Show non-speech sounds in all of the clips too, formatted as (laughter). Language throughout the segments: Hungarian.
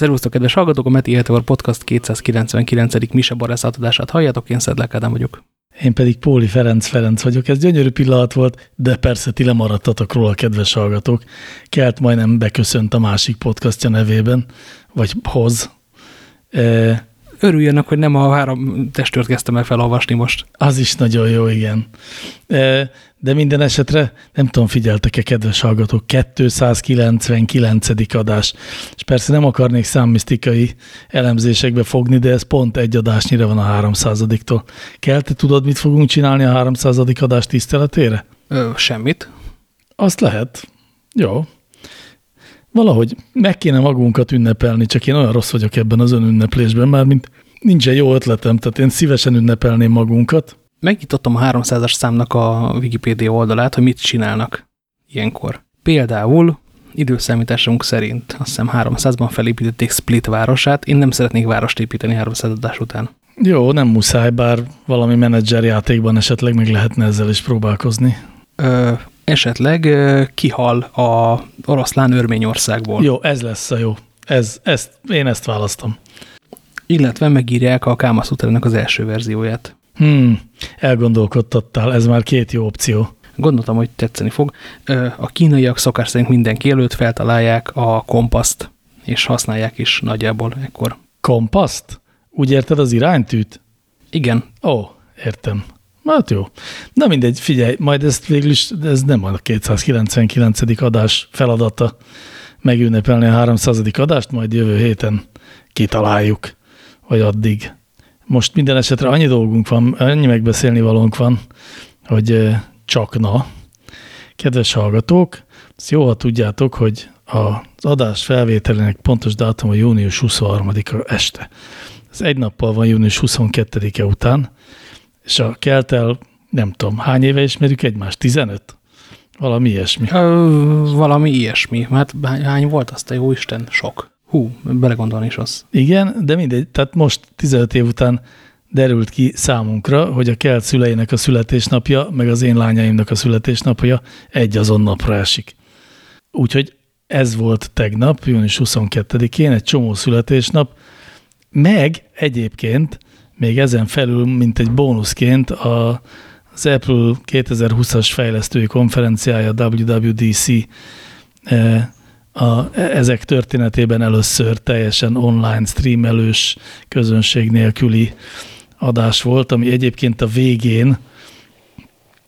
Szervusztok, kedves hallgatók! A Meti Heteor Podcast 299. Mise Barász átadását halljátok, én Szedlák Ádám vagyok. Én pedig Póli Ferenc Ferenc vagyok. Ez gyönyörű pillanat volt, de persze ti lemaradtatok róla, kedves hallgatók. Kelt majdnem beköszönt a másik podcastja nevében, vagy hoz. E, Örüljenek, hogy nem a három testőrt kezdtem el felolvasni most. Az is nagyon jó, igen. De minden esetre, nem tudom, figyeltek-e, kedves hallgatók, 299. adás. És persze nem akarnék számmisztikai elemzésekbe fogni, de ez pont egy adásnyira van a 300-tól. Kell, te tudod, mit fogunk csinálni a 300. adás tiszteletére? Ö, semmit. Azt lehet. Jó. Valahogy meg kéne magunkat ünnepelni, csak én olyan rossz vagyok ebben az önünneplésben, már mint nincsen jó ötletem, tehát én szívesen ünnepelném magunkat, megnyitottam a 300-as számnak a Wikipedia oldalát, hogy mit csinálnak ilyenkor. Például időszámításunk szerint azt hiszem 300-ban felépítették Split városát. Én nem szeretnék várost építeni 300 adás után. Jó, nem muszáj, bár valami menedzser játékban esetleg meg lehetne ezzel is próbálkozni. Ö, esetleg kihal a oroszlán Örményországból. Jó, ez lesz a jó. Ez, ezt, én ezt választom. Illetve megírják a Kámaszutrának az első verzióját. Hmm, elgondolkodtattál, ez már két jó opció. Gondoltam, hogy tetszeni fog. A kínaiak szokás szerint mindenki előtt feltalálják a kompaszt, és használják is nagyjából ekkor. Kompaszt? Úgy érted az iránytűt? Igen. Ó, értem. Hát jó. Na mindegy, figyelj, majd ezt végül is, ez nem a 299. adás feladata megünnepelni a 300. adást, majd jövő héten kitaláljuk, vagy addig. Most minden esetre annyi dolgunk van, annyi megbeszélni valónk van, hogy csak na. Kedves hallgatók, ezt jó, ha tudjátok, hogy az adás felvételének pontos dátum a június 23-a este. Ez egy nappal van június 22-e után, és a keltel, nem tudom, hány éve ismerjük egymást? 15? Valami ilyesmi. Ö, valami ilyesmi. Hát hány volt azt a jó Isten? Sok. Hú, belegondolni is az. Igen, de mindegy, tehát most 15 év után derült ki számunkra, hogy a kelt szüleinek a születésnapja, meg az én lányaimnak a születésnapja egy azon napra esik. Úgyhogy ez volt tegnap, június 22-én, egy csomó születésnap, meg egyébként még ezen felül, mint egy bónuszként a, az Apple 2020-as fejlesztői konferenciája, WWDC eh, a, ezek történetében először teljesen online streamelős, közönség nélküli adás volt, ami egyébként a végén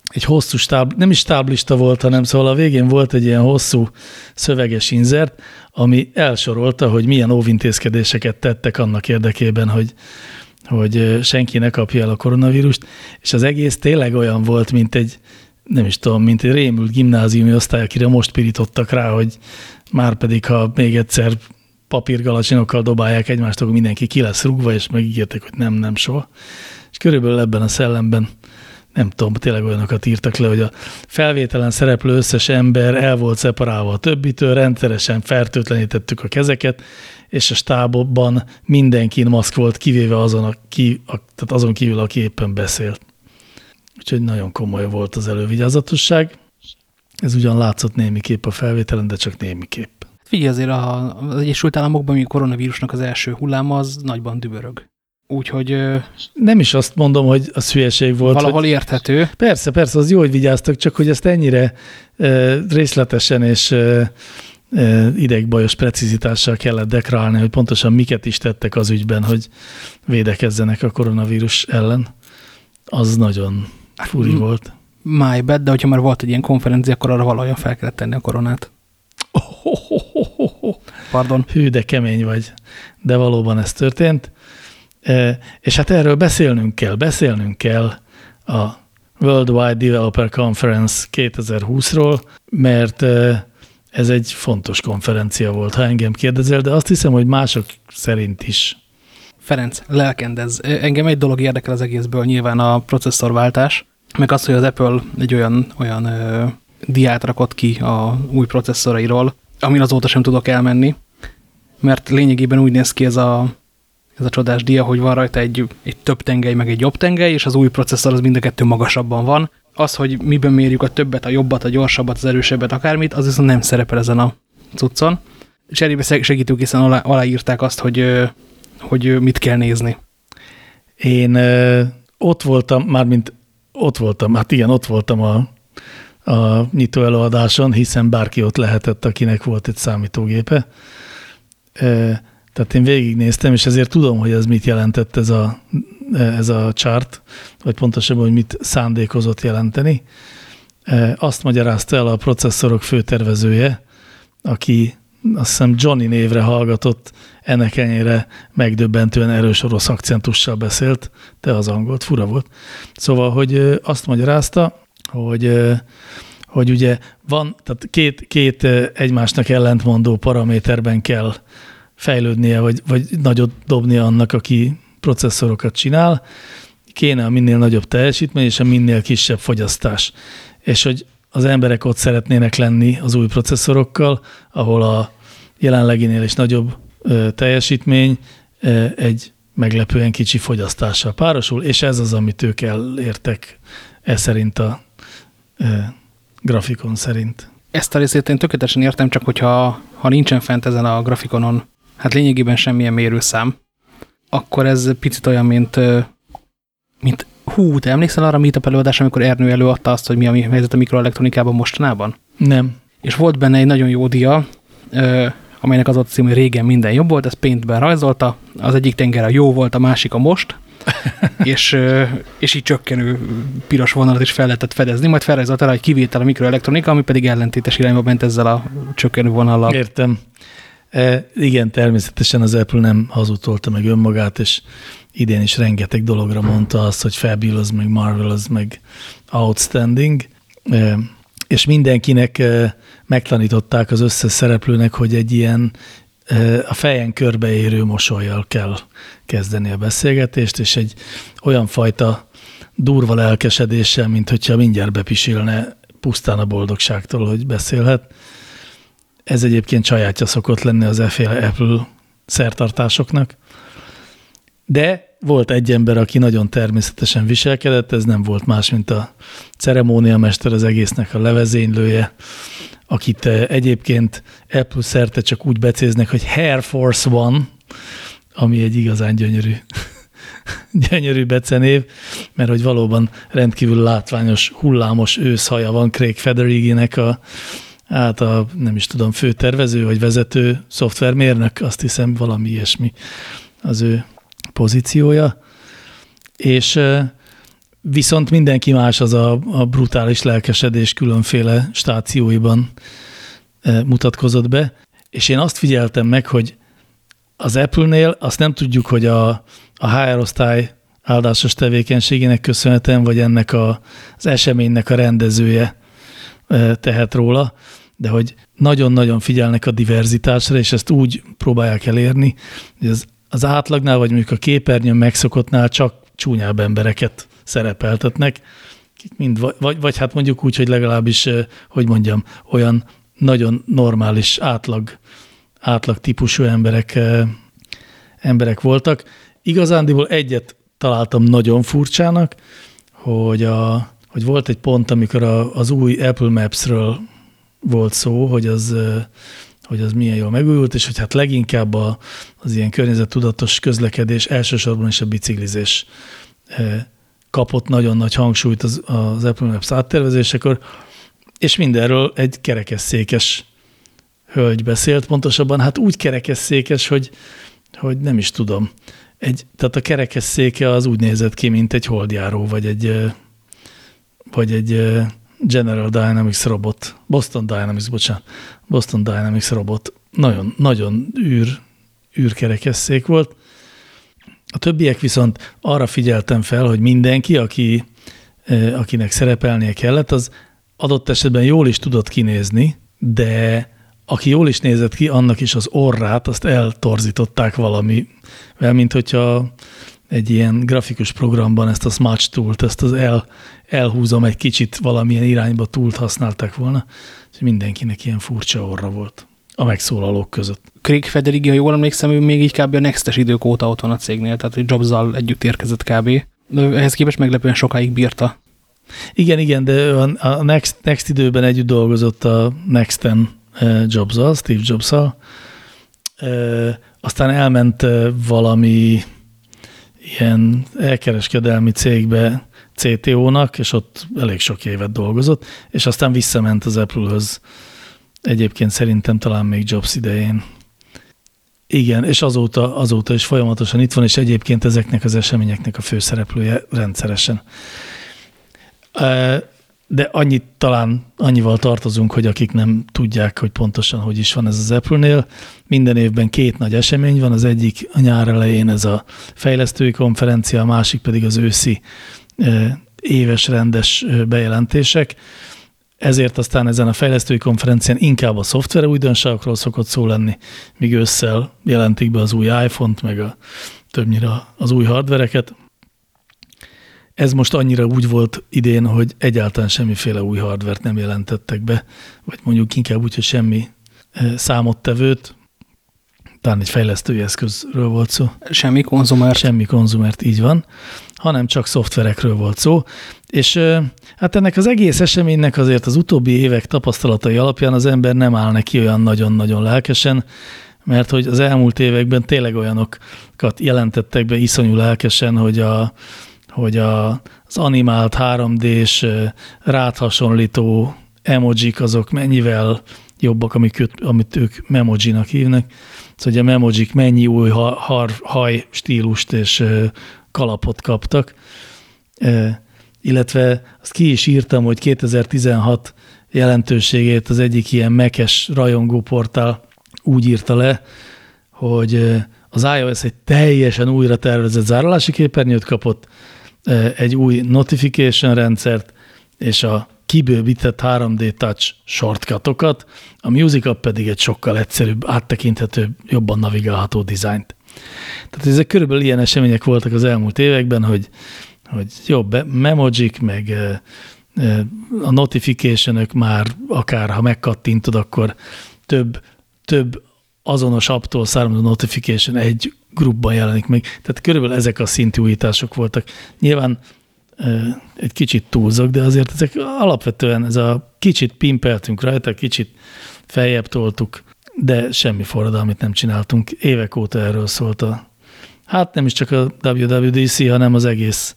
egy hosszú stáb, nem is táblista volt, hanem szóval a végén volt egy ilyen hosszú szöveges inzert, ami elsorolta, hogy milyen óvintézkedéseket tettek annak érdekében, hogy, hogy senki ne kapja el a koronavírust, és az egész tényleg olyan volt, mint egy, nem is tudom, mint egy rémült gimnáziumi osztály, akire most pirítottak rá, hogy már pedig, ha még egyszer papírgalacsinokkal dobálják egymást, akkor mindenki ki lesz rúgva, és megígértek, hogy nem, nem soha. És körülbelül ebben a szellemben nem tudom, tényleg olyanokat írtak le, hogy a felvételen szereplő összes ember el volt szeparálva a többitől, rendszeresen fertőtlenítettük a kezeket, és a stábban mindenkin maszk volt, kivéve azon, aki, a, tehát azon kívül, aki éppen beszélt. Úgyhogy nagyon komoly volt az elővigyázatosság. Ez ugyan látszott némiképp a felvételen, de csak némiképp. Figyelj, azért az Egyesült Államokban, a koronavírusnak az első hullám, az nagyban dübörög. Úgyhogy... Nem is azt mondom, hogy a hülyeség volt. Valahol hogy, érthető. Persze, persze, az jó, hogy vigyáztak, csak hogy ezt ennyire részletesen és e, idegbajos precizitással kellett dekrálni, hogy pontosan miket is tettek az ügyben, hogy védekezzenek a koronavírus ellen. Az nagyon furi hát, volt. My bad, de hogyha már volt egy ilyen konferencia, akkor arra valahogyan fel kellett tenni a koronát. Oh, oh, oh, oh. Pardon. Hű, de kemény vagy. De valóban ez történt. És hát erről beszélnünk kell, beszélnünk kell a Worldwide Developer Conference 2020-ról, mert ez egy fontos konferencia volt, ha engem kérdezel, de azt hiszem, hogy mások szerint is. Ferenc, lelkendez. Engem egy dolog érdekel az egészből, nyilván a processzorváltás, meg az, hogy az Apple egy olyan, olyan ö, diát rakott ki a új processzorairól, amin azóta sem tudok elmenni, mert lényegében úgy néz ki ez a, ez a csodás dia, hogy van rajta egy, egy több tengely, meg egy jobb tengely, és az új processzor az mind a kettő magasabban van. Az, hogy miben mérjük a többet, a jobbat, a gyorsabbat, az erősebbet, akármit, az viszont nem szerepel ezen a cuccon. cserébe segítőkészen alá, aláírták azt, hogy, hogy mit kell nézni. Én ott voltam, mármint ott voltam, hát igen, ott voltam a, a nyitó előadáson, hiszen bárki ott lehetett, akinek volt egy számítógépe. Tehát én végignéztem, és ezért tudom, hogy ez mit jelentett ez a, ez a chart, vagy pontosabban, hogy mit szándékozott jelenteni. Azt magyarázta el a processzorok főtervezője, aki azt hiszem Johnny névre hallgatott, ennek ennyire megdöbbentően erős orosz akcentussal beszélt, de az angolt fura volt. Szóval, hogy azt magyarázta, hogy, hogy ugye van, tehát két, két egymásnak ellentmondó paraméterben kell fejlődnie, vagy, vagy nagyot dobnia annak, aki processzorokat csinál, kéne a minél nagyobb teljesítmény és a minél kisebb fogyasztás. És hogy az emberek ott szeretnének lenni az új processzorokkal, ahol a jelenleginél is nagyobb teljesítmény egy meglepően kicsi fogyasztással párosul, és ez az, amit ők elértek e szerint a e, grafikon szerint. Ezt a részét én tökéletesen értem, csak hogyha ha nincsen fent ezen a grafikonon, hát lényegében semmilyen mérőszám, akkor ez picit olyan, mint, mint hú, te emlékszel arra a meetup előadás, amikor Ernő előadta azt, hogy mi a helyzet a mikroelektronikában mostanában? Nem. És volt benne egy nagyon jó dia, amelynek az ott cím, hogy régen minden jobb volt, ez Paintben rajzolta, az egyik tenger a jó volt, a másik a most, (laughs) és, és így csökkenő piros vonalat is fel lehetett fedezni, majd felrajzolta rá egy kivétel a mikroelektronika, ami pedig ellentétes irányba ment ezzel a csökkenő vonallal. Értem. E, igen, természetesen az Apple nem hazudtolta meg önmagát, és idén is rengeteg dologra mondta azt, hogy fabulous, meg marvelous, meg outstanding, e, és mindenkinek e, megtanították az összes szereplőnek, hogy egy ilyen e, a fejen körbeérő mosolyjal kell kezdeni a beszélgetést, és egy olyan fajta durva lelkesedéssel, mint hogyha mindjárt bepisilne pusztán a boldogságtól, hogy beszélhet. Ez egyébként sajátja szokott lenni az Apple szertartásoknak. De volt egy ember, aki nagyon természetesen viselkedett, ez nem volt más, mint a ceremóniamester az egésznek a levezénylője, akit eh, egyébként Apple szerte csak úgy becéznek, hogy Hair Force One, ami egy igazán gyönyörű, (laughs) gyönyörű becenév, mert hogy valóban rendkívül látványos, hullámos őszhaja van Craig Federiginek a, hát a, nem is tudom, főtervező vagy vezető szoftvermérnök, azt hiszem valami ilyesmi az ő pozíciója. És Viszont mindenki más az a, a brutális lelkesedés különféle stációiban mutatkozott be, és én azt figyeltem meg, hogy az Apple-nél azt nem tudjuk, hogy a, a HR osztály áldásos tevékenységének köszönhetően, vagy ennek a, az eseménynek a rendezője tehet róla, de hogy nagyon-nagyon figyelnek a diverzitásra, és ezt úgy próbálják elérni, hogy az, az átlagnál, vagy mondjuk a képernyőn megszokottnál csak csúnyább embereket szerepeltetnek, mind, vagy, vagy hát mondjuk úgy, hogy legalábbis, hogy mondjam, olyan nagyon normális, átlag, átlag típusú emberek, emberek voltak. Igazándiból egyet találtam nagyon furcsának, hogy, a, hogy volt egy pont, amikor a, az új Apple Maps-ről volt szó, hogy az, hogy az milyen jól megújult, és hogy hát leginkább a, az ilyen környezettudatos közlekedés elsősorban is a biciklizés kapott nagyon nagy hangsúlyt az, az Apple Maps áttervezésekor, és mindenről egy kerekesszékes hölgy beszélt, pontosabban hát úgy kerekesszékes, hogy, hogy nem is tudom. Egy, tehát a kerekesszéke az úgy nézett ki, mint egy holdjáró, vagy egy, vagy egy General Dynamics robot, Boston Dynamics, bocsánat, Boston Dynamics robot. Nagyon, nagyon űr, űrkerekesszék volt, a többiek viszont arra figyeltem fel, hogy mindenki, aki, akinek szerepelnie kellett, az adott esetben jól is tudott kinézni, de aki jól is nézett ki, annak is az orrát, azt eltorzították valamivel, mint hogyha egy ilyen grafikus programban ezt a smudge tool ezt az el, elhúzom egy kicsit valamilyen irányba túlt használták volna, és mindenkinek ilyen furcsa orra volt a megszólalók között. Craig Federighi, ha jól emlékszem, ő még így kb. a Nextes idők óta ott van a cégnél, tehát Jobs-zal együtt érkezett kb. De ehhez képest meglepően sokáig bírta. Igen, igen, de a Next, Next időben együtt dolgozott a Nexten eh, Jobs-zal, Steve Jobs-zal, aztán elment valami ilyen elkereskedelmi cégbe CTO-nak, és ott elég sok évet dolgozott, és aztán visszament az Apple-höz. Egyébként szerintem talán még Jobs idején. Igen, és azóta, azóta is folyamatosan itt van, és egyébként ezeknek az eseményeknek a főszereplője rendszeresen. De annyit talán annyival tartozunk, hogy akik nem tudják, hogy pontosan hogy is van ez az Apple-nél, minden évben két nagy esemény van, az egyik a nyár elején ez a fejlesztői konferencia, a másik pedig az őszi éves rendes bejelentések. Ezért aztán ezen a fejlesztői konferencián inkább a szoftver újdonságokról szokott szó lenni, míg ősszel jelentik be az új iPhone-t, meg a, többnyire az új hardvereket. Ez most annyira úgy volt idén, hogy egyáltalán semmiféle új hardvert nem jelentettek be, vagy mondjuk inkább úgy, hogy semmi számottevőt, talán egy fejlesztői eszközről volt szó. Semmi konzumert. Semmi konzumert, így van, hanem csak szoftverekről volt szó. És hát ennek az egész eseménynek azért az utóbbi évek tapasztalatai alapján az ember nem áll neki olyan nagyon-nagyon lelkesen, mert hogy az elmúlt években tényleg olyanokat jelentettek be iszonyú lelkesen, hogy, a, hogy a, az animált 3D-s ráthasonlító emojik azok mennyivel jobbak, amik, amit ők memojinak hívnak, hogy a memojik mennyi új har, haj stílust és kalapot kaptak, illetve azt ki is írtam, hogy 2016 jelentőségét az egyik ilyen mekes rajongóportál úgy írta le, hogy az iOS egy teljesen újra tervezett zárolási képernyőt kapott, egy új notification rendszert, és a kibővített 3D touch shortcutokat, a Music App pedig egy sokkal egyszerűbb, áttekinthetőbb, jobban navigálható dizájnt. Tehát ezek körülbelül ilyen események voltak az elmúlt években, hogy, hogy jobb memojik, meg a notification már akár, ha megkattintod, akkor több, több azonos apptól származó notification egy grupban jelenik meg. Tehát körülbelül ezek a szintű újítások voltak. Nyilván egy kicsit túlzok, de azért ezek alapvetően ez a kicsit pimpeltünk rajta, kicsit feljebb toltuk, de semmi forradalmit nem csináltunk. Évek óta erről szólt a, hát nem is csak a WWDC, hanem az egész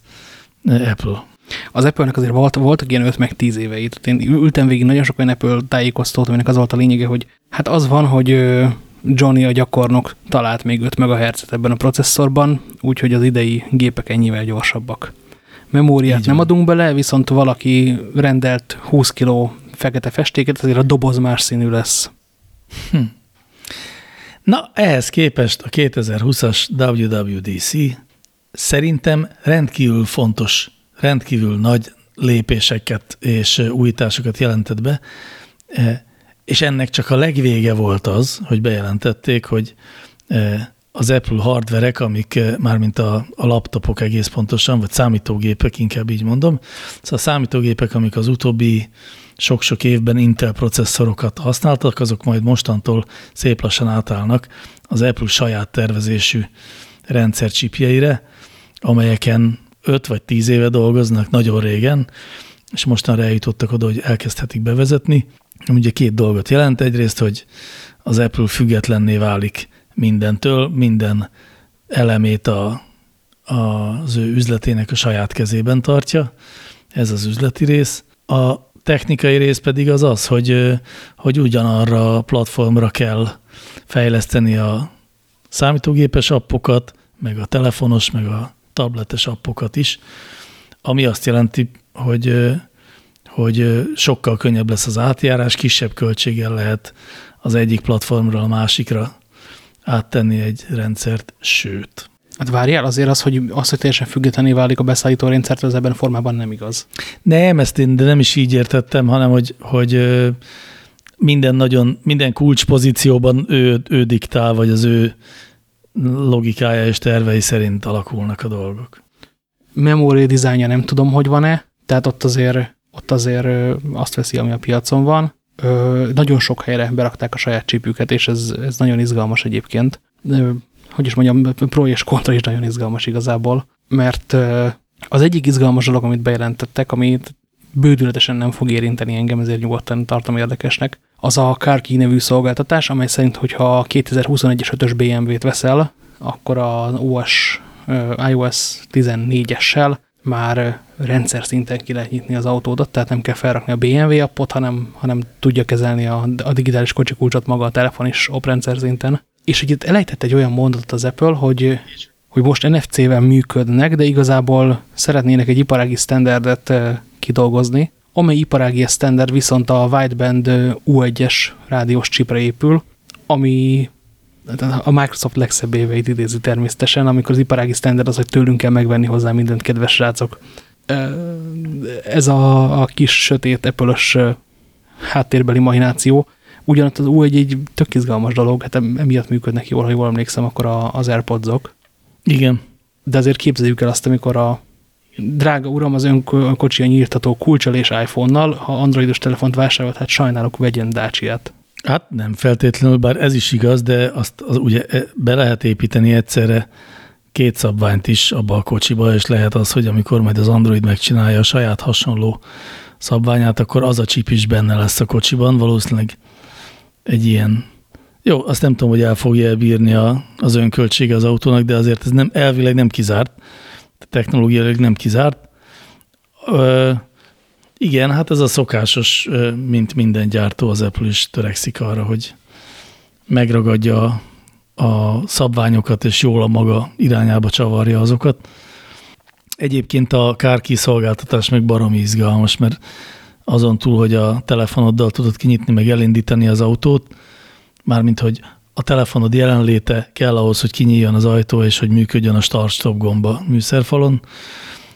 Apple. Az Apple-nek azért volt, voltak ilyen 5 meg 10 éveit. Én ültem végig nagyon sok olyan Apple tájékoztatót, aminek az volt a lényege, hogy hát az van, hogy Johnny a gyakornok talált még 5 MHz-et ebben a processzorban, úgyhogy az idei gépek ennyivel gyorsabbak memóriát Így nem van. adunk bele, viszont valaki rendelt 20 kg fekete festéket, azért a doboz más színű lesz. Hm. Na, ehhez képest a 2020-as WWDC szerintem rendkívül fontos, rendkívül nagy lépéseket és újításokat jelentett be, e, és ennek csak a legvége volt az, hogy bejelentették, hogy e, az Apple hardverek, amik eh, már mint a, a laptopok egész pontosan, vagy számítógépek, inkább így mondom. Szóval a számítógépek, amik az utóbbi sok-sok évben Intel processzorokat használtak, azok majd mostantól szép lassan átállnak az Apple saját tervezésű rendszercsipjeire, amelyeken 5 vagy 10 éve dolgoznak nagyon régen, és mostanra eljutottak oda, hogy elkezdhetik bevezetni. Ugye két dolgot jelent. Egyrészt, hogy az Apple függetlenné válik mindentől, minden elemét a, a, az ő üzletének a saját kezében tartja. Ez az üzleti rész. A technikai rész pedig az az, hogy, hogy ugyanarra a platformra kell fejleszteni a számítógépes appokat, meg a telefonos, meg a tabletes appokat is, ami azt jelenti, hogy, hogy sokkal könnyebb lesz az átjárás, kisebb költséggel lehet az egyik platformra a másikra áttenni egy rendszert, sőt. Hát várjál, azért az, hogy, az, hogy teljesen függetlené válik a beszállító rendszert, az ebben a formában nem igaz. Nem, ezt én de nem is így értettem, hanem hogy, hogy minden nagyon, minden kulcspozícióban ő, ő diktál, vagy az ő logikája és tervei szerint alakulnak a dolgok. Memory dizájnja nem tudom, hogy van-e, tehát ott azért, ott azért azt veszi, ami a piacon van nagyon sok helyre berakták a saját csípüket, és ez, ez nagyon izgalmas egyébként. Hogy is mondjam, pro és kontra is nagyon izgalmas igazából, mert az egyik izgalmas dolog, amit bejelentettek, amit bődületesen nem fog érinteni engem, ezért nyugodtan tartom érdekesnek, az a CarKey nevű szolgáltatás, amely szerint, hogyha 2021-es 5-ös BMW-t veszel, akkor az OS, iOS 14-essel már rendszer szinten ki lehet nyitni az autódat, tehát nem kell felrakni a BMW appot, hanem, hanem tudja kezelni a, a digitális kocsikulcsot maga a telefon is oprendszer szinten. És hogy itt elejtett egy olyan mondatot az Apple, hogy, hogy most NFC-vel működnek, de igazából szeretnének egy iparági standardet kidolgozni, amely iparági standard viszont a wideband U1-es rádiós csipre épül, ami a Microsoft legszebb éveit idézi természetesen, amikor az iparági standard az, hogy tőlünk kell megvenni hozzá mindent, kedves srácok. Ez a, a kis sötét apple háttérbeli mahináció, ugyanatt az U1 egy tök izgalmas dolog, hát emiatt működnek jól, ha jól emlékszem, akkor a, az AirPods-ok. Igen. De azért képzeljük el azt, amikor a drága uram, az ön kocsia nyírtató kulcsal és iPhone-nal, ha androidos telefont vásárolt, hát sajnálok, vegyen Dacia-t. Hát nem feltétlenül, bár ez is igaz, de azt az, ugye e, be lehet építeni egyszerre két szabványt is abba a kocsiba, és lehet az, hogy amikor majd az Android megcsinálja a saját hasonló szabványát, akkor az a csip is benne lesz a kocsiban, valószínűleg egy ilyen. Jó, azt nem tudom, hogy el fogja bírni a, az önköltsége az autónak, de azért ez nem, elvileg nem kizárt, technológiailag nem kizárt. Ö, igen, hát ez a szokásos, mint minden gyártó, az Apple is törekszik arra, hogy megragadja a szabványokat, és jól a maga irányába csavarja azokat. Egyébként a kárki szolgáltatás meg baromi izgalmas, mert azon túl, hogy a telefonoddal tudod kinyitni, meg elindítani az autót, mármint, hogy a telefonod jelenléte kell ahhoz, hogy kinyíljon az ajtó, és hogy működjön a start-stop gomba műszerfalon.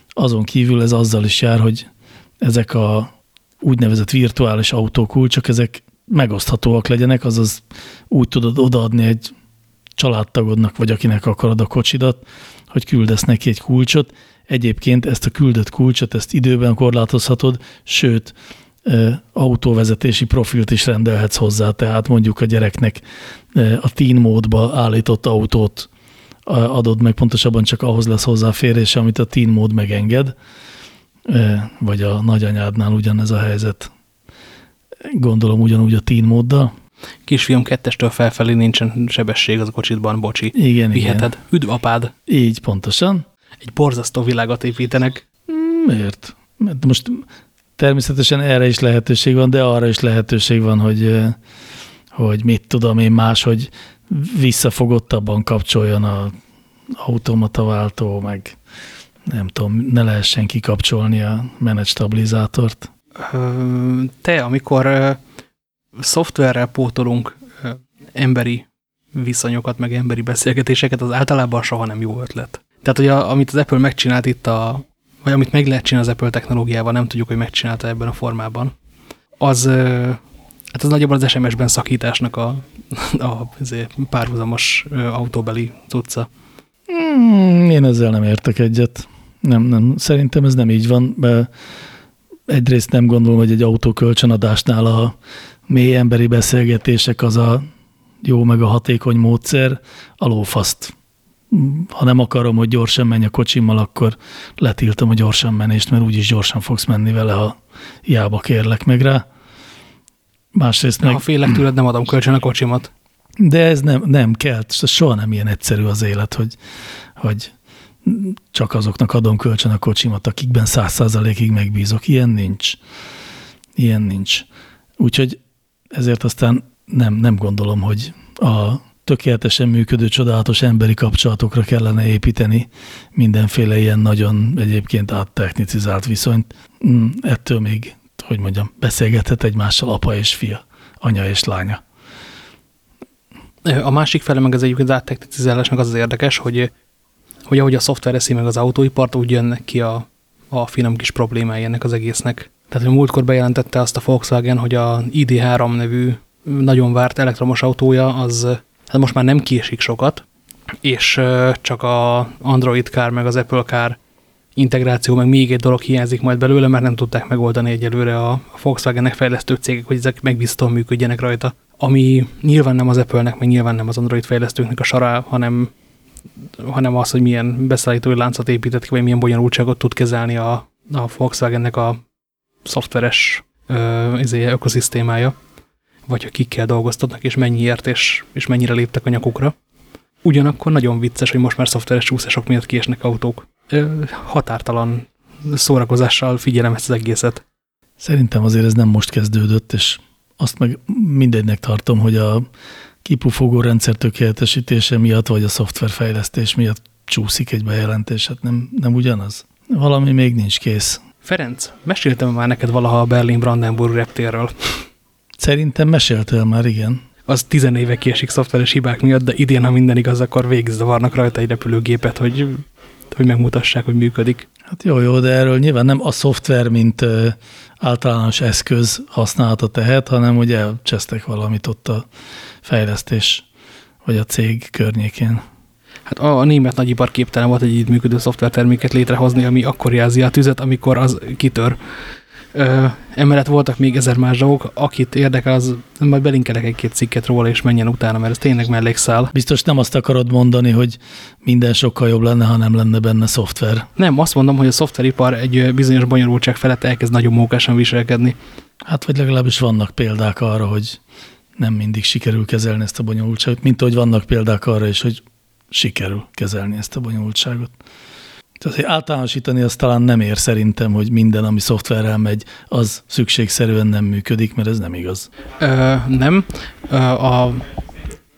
Azon kívül ez azzal is jár, hogy ezek a úgynevezett virtuális autókulcsok, ezek megoszthatóak legyenek, azaz úgy tudod odaadni egy családtagodnak, vagy akinek akarod a kocsidat, hogy küldesz neki egy kulcsot. Egyébként ezt a küldött kulcsot, ezt időben korlátozhatod, sőt, autóvezetési profilt is rendelhetsz hozzá, tehát mondjuk a gyereknek a teen módba állított autót adod meg, pontosabban csak ahhoz lesz hozzáférése, amit a teen mód megenged, vagy a nagyanyádnál ugyanez a helyzet. Gondolom ugyanúgy a teen móddal. Kisfiam, kettestől felfelé nincsen sebesség az a kocsitban, bocsi. Igen, Viheted. igen. Üdv apád. Így, pontosan. Egy borzasztó világot építenek. Miért? Mert most természetesen erre is lehetőség van, de arra is lehetőség van, hogy, hogy mit tudom én más, hogy visszafogottabban kapcsoljon a automata váltó, meg nem tudom, ne lehessen kikapcsolni a menet stabilizátort. Te, amikor szoftverrel pótolunk emberi viszonyokat, meg emberi beszélgetéseket, az általában soha nem jó ötlet. Tehát, hogy a, amit az Apple megcsinált itt a, vagy amit meg lehet csinálni az Apple technológiával, nem tudjuk, hogy megcsinálta ebben a formában, az, hát az nagyjából az SMS-ben szakításnak a, (laughs) a párhuzamos autóbeli cucca. Hmm, én ezzel nem értek egyet. Nem, nem, szerintem ez nem így van. Be egyrészt nem gondolom, hogy egy autó kölcsönadásnál a mély emberi beszélgetések az a jó meg a hatékony módszer, a lófaszt. Ha nem akarom, hogy gyorsan menj a kocsimmal, akkor letiltom a gyorsan menést, mert úgyis gyorsan fogsz menni vele, ha hiába kérlek meg rá. Másrészt meg... Ha félek tőled, nem adom kölcsön a kocsimat. De ez nem, nem kell, soha nem ilyen egyszerű az élet, hogy, hogy csak azoknak adom kölcsön a kocsimat, akikben száz százalékig megbízok. Ilyen nincs. Ilyen nincs. Úgyhogy ezért aztán nem, nem gondolom, hogy a tökéletesen működő, csodálatos emberi kapcsolatokra kellene építeni mindenféle ilyen nagyon egyébként áttechnicizált viszonyt. Mm, ettől még, hogy mondjam, beszélgethet egymással apa és fia, anya és lánya. A másik fele meg az egyébként áttechnicizálásnak az az érdekes, hogy hogy ahogy a szoftver eszi meg az autóipart, úgy jönnek ki a, a finom kis problémái ennek az egésznek. Tehát, hogy múltkor bejelentette azt a Volkswagen, hogy a ID3 nevű nagyon várt elektromos autója, az hát most már nem késik sokat, és csak a Android Car meg az Apple Car integráció, meg még egy dolog hiányzik majd belőle, mert nem tudták megoldani egyelőre a Volkswagennek fejlesztő cégek, hogy ezek megbízhatóan működjenek rajta. Ami nyilván nem az Apple-nek, meg nyilván nem az Android fejlesztőknek a sará, hanem hanem az, hogy milyen beszállítói láncot épített ki, vagy milyen bonyolultságot tud kezelni a, a Volkswagennek a szoftveres ö, izé, ökoszisztémája, vagy hogy kikkel dolgoztatnak, és mennyiért, és, és mennyire léptek a nyakukra. Ugyanakkor nagyon vicces, hogy most már szoftveres csúszások miatt kiesnek autók. Ö, határtalan szórakozással figyelem ezt az egészet. Szerintem azért ez nem most kezdődött, és azt meg mindegynek tartom, hogy a kipufogó rendszer tökéletesítése miatt, vagy a szoftverfejlesztés miatt csúszik egy bejelentés, hát nem, nem ugyanaz. Valami még nincs kész. Ferenc, meséltem már neked valaha a Berlin-Brandenburg reptérről? Szerintem meséltél már, igen. Az tizen éve kiesik szoftveres hibák miatt, de idén, ha minden igaz, akkor végigzavarnak rajta egy repülőgépet, hogy, hogy megmutassák, hogy működik. Hát jó, jó, de erről nyilván nem a szoftver, mint általános eszköz használata tehet, hanem hogy elcsesztek valamit ott a fejlesztés vagy a cég környékén. Hát a, a német nagyipar képtelen volt egy így működő szoftverterméket létrehozni, ami akkor jelzi a tüzet, amikor az kitör. Ö, emellett voltak még ezer más dolgok, akit érdekel, az majd belinkelek egy-két cikket róla, és menjen utána, mert ez tényleg mellékszál. Biztos nem azt akarod mondani, hogy minden sokkal jobb lenne, ha nem lenne benne szoftver. Nem, azt mondom, hogy a szoftveripar egy bizonyos bonyolultság felett elkezd nagyon mókásan viselkedni. Hát vagy legalábbis vannak példák arra, hogy nem mindig sikerül kezelni ezt a bonyolultságot, mint ahogy vannak példák arra is, hogy sikerül kezelni ezt a bonyolultságot. Tehát általánosítani azt talán nem ér szerintem, hogy minden, ami szoftverrel megy, az szükségszerűen nem működik, mert ez nem igaz. Ö, nem. Ö, a,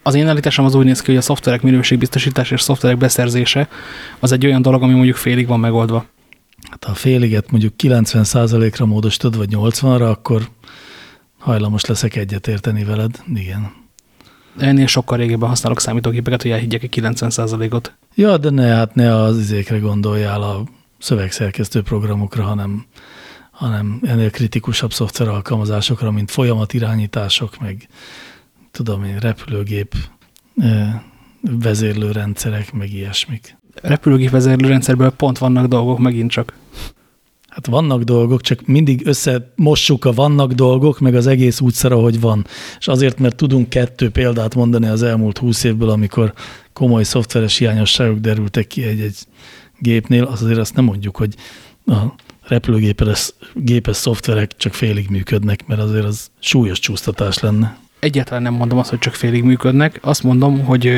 az én állításom az úgy néz ki, hogy a szoftverek minőségbiztosítás és szoftverek beszerzése az egy olyan dolog, ami mondjuk félig van megoldva. Hát ha a féliget mondjuk 90%-ra módosítod, vagy 80-ra, akkor hajlamos leszek egyetérteni veled. Igen. Ennél sokkal régebben használok számítógépeket, hogy elhiggyek egy 90%-ot. Ja, de ne, hát ne az izékre gondoljál a szövegszerkesztő programokra, hanem, hanem ennél kritikusabb szoftver alkalmazásokra, mint folyamatirányítások, meg tudom én, repülőgép vezérlőrendszerek, meg ilyesmik. Repülőgép vezérlőrendszerből pont vannak dolgok megint csak. Hát vannak dolgok, csak mindig összemossuk a vannak dolgok, meg az egész úgy szar, ahogy van. És azért, mert tudunk kettő példát mondani az elmúlt húsz évből, amikor komoly szoftveres hiányosságok derültek ki egy-egy gépnél, az azért azt nem mondjuk, hogy a repülőgépes gépes szoftverek csak félig működnek, mert azért az súlyos csúsztatás lenne. Egyáltalán nem mondom azt, hogy csak félig működnek. Azt mondom, hogy,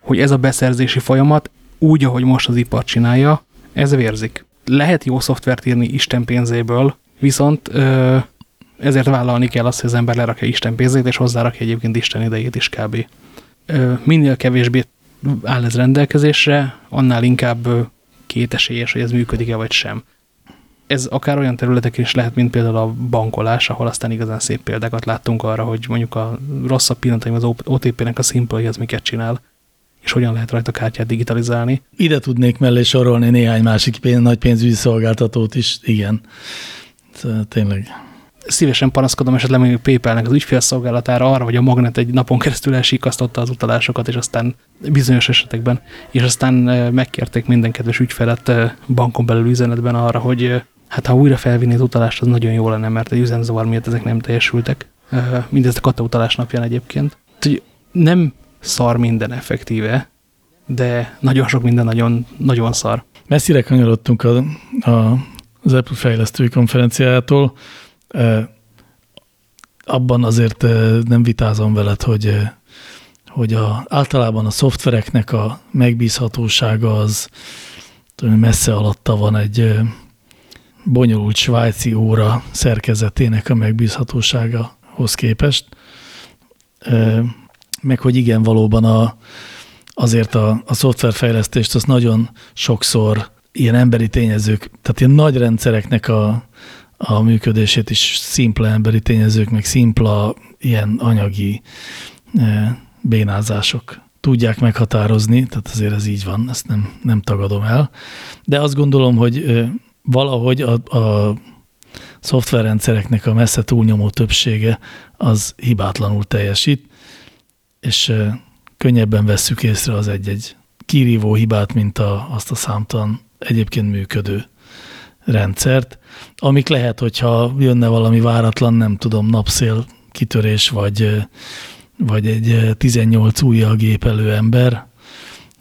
hogy ez a beszerzési folyamat úgy, ahogy most az ipar csinálja, ez vérzik lehet jó szoftvert írni Isten pénzéből, viszont ö, ezért vállalni kell azt, hogy az ember lerakja Isten pénzét, és hozzárakja egyébként Isten idejét is kb. Ö, minél kevésbé áll ez rendelkezésre, annál inkább kétesélyes, hogy ez működik-e vagy sem. Ez akár olyan területeken is lehet, mint például a bankolás, ahol aztán igazán szép példákat láttunk arra, hogy mondjuk a rosszabb pillanataim az OTP-nek a Simple, az miket csinál és hogyan lehet rajta kártyát digitalizálni. Ide tudnék mellé sorolni néhány másik pénz, nagy pénzügyi szolgáltatót is, igen. Szóval tényleg. Szívesen panaszkodom esetleg mondjuk PayPal-nek az ügyfélszolgálatára arra, hogy a magnet egy napon keresztül elsikasztotta az utalásokat, és aztán bizonyos esetekben, és aztán megkérték minden kedves ügyfelet bankon belül üzenetben arra, hogy hát ha újra felvinni az utalást, az nagyon jó lenne, mert egy üzemzavar miatt ezek nem teljesültek. Mindez a kata utalás napján egyébként. Nem szar minden effektíve, de nagyon sok minden nagyon, nagyon szar. Messzire kanyarodtunk a, a, az Apple fejlesztői konferenciájától. E, abban azért nem vitázom veled, hogy, hogy a, általában a szoftvereknek a megbízhatósága az messze alatta van egy bonyolult svájci óra szerkezetének a megbízhatóságahoz képest meg hogy igen, valóban a, azért a, a szoftverfejlesztést az nagyon sokszor ilyen emberi tényezők, tehát ilyen nagy rendszereknek a, a működését is szimpla emberi tényezők, meg szimpla ilyen anyagi e, bénázások tudják meghatározni, tehát azért ez így van, ezt nem, nem tagadom el. De azt gondolom, hogy e, valahogy a, a szoftverrendszereknek a messze túlnyomó többsége az hibátlanul teljesít, és könnyebben vesszük észre az egy-egy kirívó hibát, mint a, azt a számtalan egyébként működő rendszert, amik lehet, hogyha jönne valami váratlan, nem tudom, napszél kitörés, vagy, vagy egy 18 ujjal gépelő ember,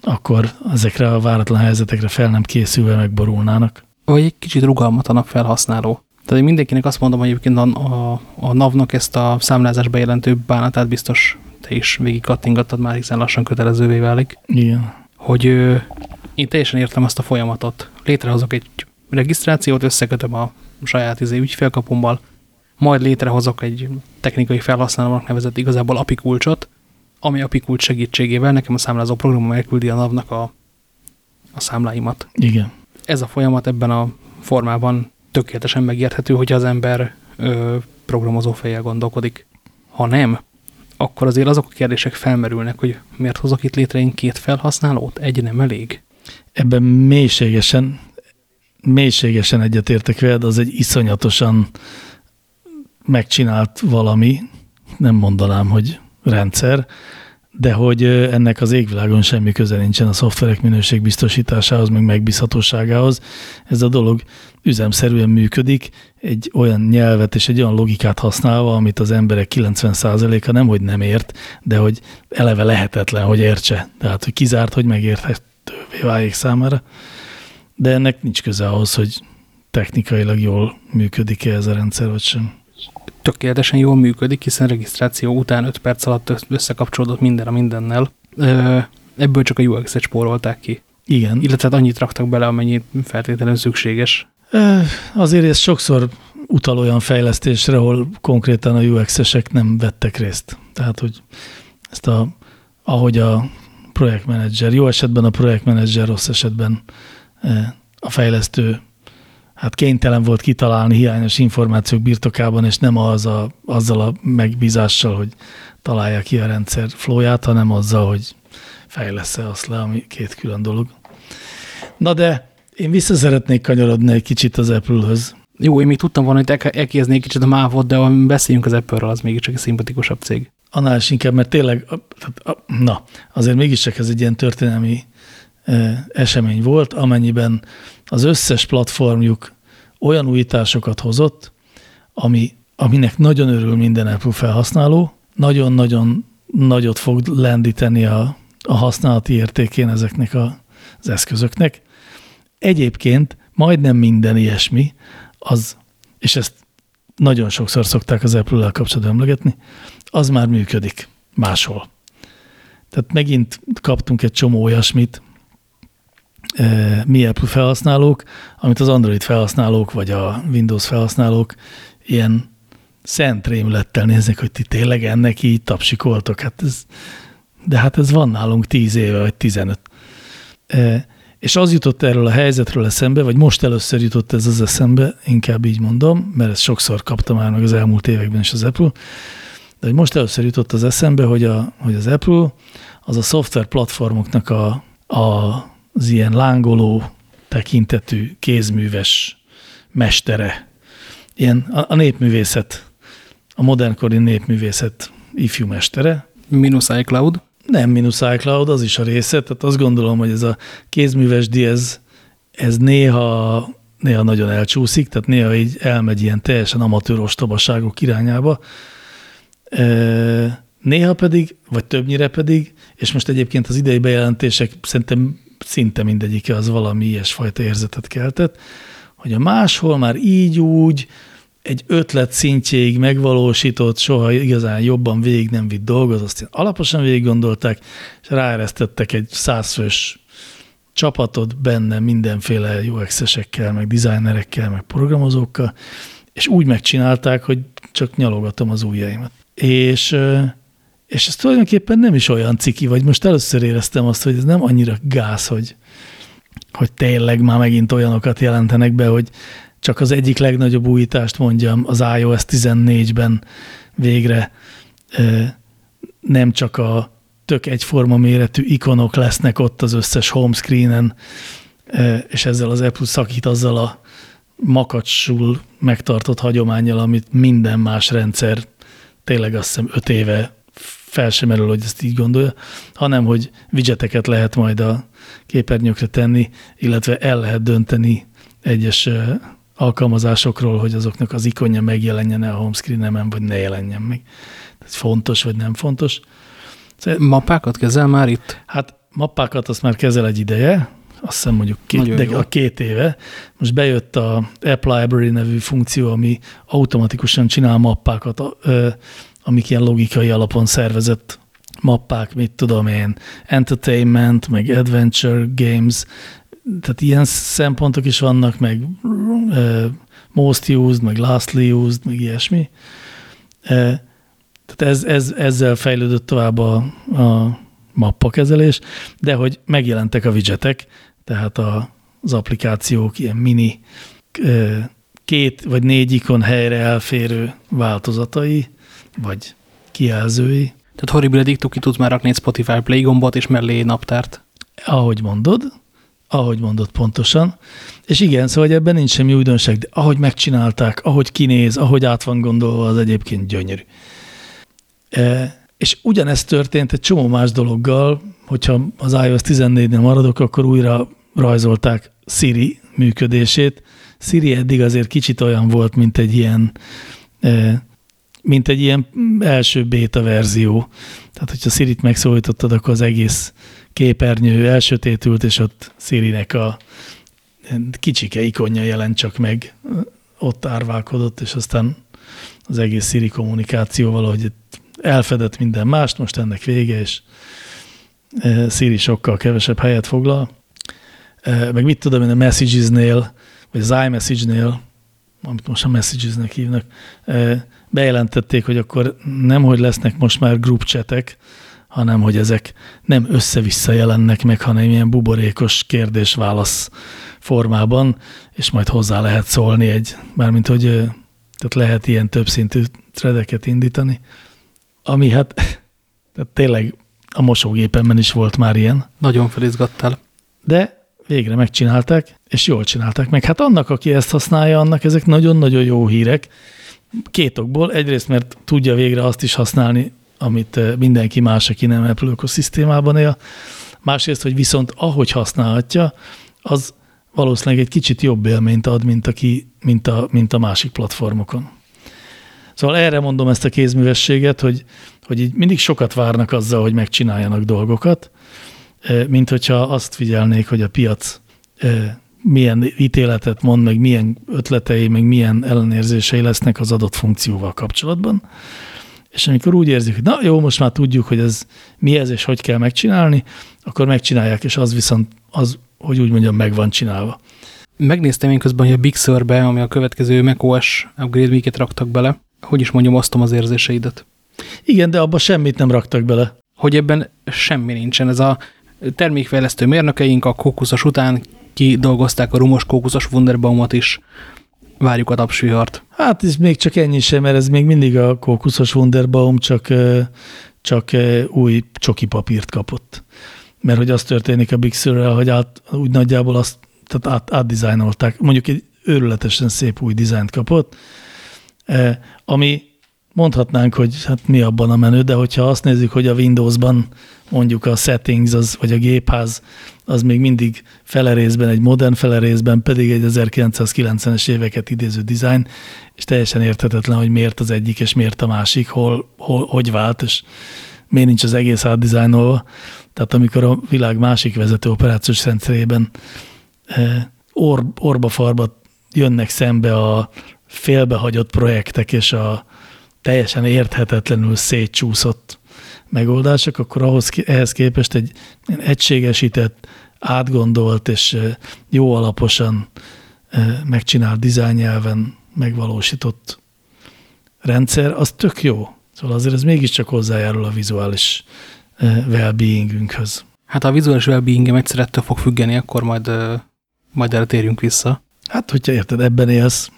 akkor ezekre a váratlan helyzetekre fel nem készülve megborulnának. Vagy egy kicsit rugalmatlanabb felhasználó. Tehát én mindenkinek azt mondom, hogy egyébként a, a, a NAV-nak ezt a számlázás bejelentő bánatát biztos te is végig kattingattad már, hiszen lassan kötelezővé válik. Igen. Hogy ö, én teljesen értem azt a folyamatot. Létrehozok egy regisztrációt, összekötöm a saját izé ügyfélkapummal, majd létrehozok egy technikai felhasználónak nevezett igazából API kulcsot, ami API kulcs segítségével nekem a számlázó programom elküldi a NAV-nak a, a számláimat. Igen. Ez a folyamat ebben a formában tökéletesen megérthető, hogy az ember ö, programozó fejjel gondolkodik. Ha nem, akkor azért azok a kérdések felmerülnek, hogy miért hozok itt létre én két felhasználót? Egy nem elég? Ebben mélységesen, mélységesen egyetértek veled, az egy iszonyatosan megcsinált valami, nem mondanám, hogy rendszer, de hogy ennek az égvilágon semmi köze nincsen a szoftverek minőségbiztosításához, meg megbízhatóságához. Ez a dolog üzemszerűen működik, egy olyan nyelvet és egy olyan logikát használva, amit az emberek 90%-a nem, hogy nem ért, de hogy eleve lehetetlen, hogy értse. Tehát, hogy kizárt, hogy megérthetővé váljék számára. De ennek nincs köze ahhoz, hogy technikailag jól működik-e ez a rendszer, vagy sem tökéletesen jól működik, hiszen regisztráció után 5 perc alatt összekapcsolódott minden a mindennel. Ebből csak a UX-et spórolták ki. Igen. Illetve hát annyit raktak bele, amennyi feltétlenül szükséges. Azért ez sokszor utal olyan fejlesztésre, ahol konkrétan a UX-esek nem vettek részt. Tehát, hogy ezt a, ahogy a projektmenedzser, jó esetben a projektmenedzser, rossz esetben a fejlesztő hát kénytelen volt kitalálni hiányos információk birtokában, és nem az a, azzal a megbízással, hogy találja ki a rendszer flóját, hanem azzal, hogy fejlesz-e azt le, ami két külön dolog. Na de én vissza szeretnék kanyarodni egy kicsit az Apple-höz. Jó, én még tudtam volna, hogy egy kicsit a mávot, de ha beszéljünk az Apple-ről, az mégiscsak egy szimpatikusabb cég. Annál is inkább, mert tényleg, na, azért mégiscsak ez egy ilyen történelmi esemény volt, amennyiben az összes platformjuk olyan újításokat hozott, ami, aminek nagyon örül minden Apple felhasználó, nagyon-nagyon nagyot fog lendíteni a, a használati értékén ezeknek a, az eszközöknek. Egyébként majdnem minden ilyesmi, az, és ezt nagyon sokszor szokták az Apple-lel kapcsolatban emlegetni, az már működik máshol. Tehát megint kaptunk egy csomó olyasmit, mi Apple felhasználók, amit az Android felhasználók, vagy a Windows felhasználók ilyen szent rémülettel néznek, hogy ti tényleg ennek így tapsikoltok. Hát ez, de hát ez van nálunk 10 éve, vagy 15. És az jutott erről a helyzetről eszembe, vagy most először jutott ez az eszembe, inkább így mondom, mert ezt sokszor kaptam már meg az elmúlt években is az Apple, de hogy most először jutott az eszembe, hogy, a, hogy az Apple az a szoftver platformoknak a, a az ilyen lángoló tekintetű kézműves mestere. Ilyen a, a népművészet, a modernkori népművészet ifjú mestere. Minus iCloud? Nem minus iCloud, az is a része. Tehát azt gondolom, hogy ez a kézműves ez, ez néha, néha nagyon elcsúszik, tehát néha így elmegy ilyen teljesen amatőr ostobaságok irányába. Néha pedig, vagy többnyire pedig, és most egyébként az idei bejelentések szerintem szinte mindegyike az valami ilyesfajta érzetet keltett, hogy a máshol már így úgy egy ötlet szintjéig megvalósított, soha igazán jobban végig nem vitt dolgot, azt alaposan végig gondolták, és ráeresztettek egy százfős csapatot benne mindenféle UX-esekkel, meg designerekkel, meg programozókkal, és úgy megcsinálták, hogy csak nyalogatom az ujjaimat. És és ez tulajdonképpen nem is olyan ciki, vagy most először éreztem azt, hogy ez nem annyira gáz, hogy, hogy tényleg már megint olyanokat jelentenek be, hogy csak az egyik legnagyobb újítást mondjam, az iOS 14-ben végre nem csak a tök egyforma méretű ikonok lesznek ott az összes homescreenen, és ezzel az Apple szakít azzal a makacsul megtartott hagyományjal, amit minden más rendszer tényleg azt hiszem öt éve fel sem erről, hogy ezt így gondolja, hanem hogy widgeteket lehet majd a képernyőkre tenni, illetve el lehet dönteni egyes alkalmazásokról, hogy azoknak az ikonja megjelenjen a homescreen vagy ne jelenjen meg. Ez fontos, vagy nem fontos. Szóval, mappákat kezel már itt? Hát mappákat azt már kezel egy ideje, azt hiszem mondjuk két, de a két éve. Most bejött a App Library nevű funkció, ami automatikusan csinál mappákat, amik ilyen logikai alapon szervezett mappák, mit tudom én, entertainment, meg adventure games, tehát ilyen szempontok is vannak, meg uh, most used, meg lastly used, meg ilyesmi. Uh, tehát ez, ez, ezzel fejlődött tovább a, a mappakezelés, de hogy megjelentek a widgetek, tehát a, az applikációk ilyen mini uh, két vagy négy ikon helyre elférő változatai, vagy kijelzői. Tehát Horrible Dictu ki tudsz már rakni egy Spotify Play gombot, és mellé naptárt. Ahogy mondod, ahogy mondod pontosan. És igen, szóval ebben nincs semmi újdonság, de ahogy megcsinálták, ahogy kinéz, ahogy át van gondolva, az egyébként gyönyörű. E, és ugyanezt történt egy csomó más dologgal, hogyha az iOS 14-nél maradok, akkor újra rajzolták Siri működését. Siri eddig azért kicsit olyan volt, mint egy ilyen e, mint egy ilyen első béta verzió. Tehát, hogyha Siri-t megszólítottad, akkor az egész képernyő elsötétült, és ott Siri-nek a kicsike ikonja jelent csak meg, ott árválkodott, és aztán az egész Siri kommunikáció valahogy elfedett minden mást, most ennek vége, és e, Siri sokkal kevesebb helyet foglal. E, meg mit tudom én a Messages-nél, vagy az iMessage-nél, amit most a Messages-nek hívnak, e, bejelentették, hogy akkor nem, hogy lesznek most már group chatek, hanem hogy ezek nem össze-vissza jelennek meg, hanem ilyen buborékos kérdés-válasz formában, és majd hozzá lehet szólni egy, mármint hogy tehát lehet ilyen többszintű threadeket indítani, ami hát (laughs) tehát tényleg a mosógépemben is volt már ilyen. Nagyon felizgattál. De végre megcsinálták, és jól csinálták meg. Hát annak, aki ezt használja, annak ezek nagyon-nagyon jó hírek. Két okból. Egyrészt, mert tudja végre azt is használni, amit eh, mindenki más, aki nem Apple ökoszisztémában él. Másrészt, hogy viszont ahogy használhatja, az valószínűleg egy kicsit jobb élményt ad, mint, aki, mint, a, mint a másik platformokon. Szóval erre mondom ezt a kézművességet, hogy, hogy így mindig sokat várnak azzal, hogy megcsináljanak dolgokat, eh, mint hogyha azt figyelnék, hogy a piac eh, milyen ítéletet mond, meg milyen ötletei, meg milyen ellenérzései lesznek az adott funkcióval kapcsolatban. És amikor úgy érzik, hogy na jó, most már tudjuk, hogy ez mi ez, és hogy kell megcsinálni, akkor megcsinálják, és az viszont, az, hogy úgy mondjam, meg van csinálva. Megnéztem én közben, hogy a Big Sur-be, ami a következő macOS upgrade miket raktak bele, hogy is mondjam, osztom az érzéseidet. Igen, de abba semmit nem raktak bele. Hogy ebben semmi nincsen. Ez a termékfejlesztő mérnökeink a kókuszos után kidolgozták a rumos kókuszos Wunderbaumot is, várjuk a tapsvihart. Hát ez még csak ennyi sem, mert ez még mindig a kókuszos Wunderbaum, csak, csak új csoki papírt kapott. Mert hogy az történik a Big Sur hogy át, úgy nagyjából azt tehát át, átdizájnolták. Mondjuk egy őrületesen szép új dizájnt kapott, ami mondhatnánk, hogy hát mi abban a menő, de hogyha azt nézzük, hogy a Windowsban mondjuk a settings az, vagy a gépház az még mindig felerészben, egy modern felerészben pedig egy 1990-es éveket idéző design, és teljesen érthetetlen, hogy miért az egyik, és miért a másik, hol, hol hogy vált, és miért nincs az egész átdizájnolva. Tehát amikor a világ másik vezető operációs rendszerében eh, or, orba-farba jönnek szembe a félbehagyott projektek és a teljesen érthetetlenül szétcsúszott megoldások, akkor ahhoz, ehhez képest egy egységesített, átgondolt és jó alaposan megcsinált dizájnnyelven megvalósított rendszer, az tök jó. Szóval azért ez mégiscsak hozzájárul a vizuális well-beingünkhöz. Hát a vizuális well-beingem egyszer ettől fog függeni, akkor majd, majd erre térjünk vissza. Hát, hogyha érted, ebben élsz,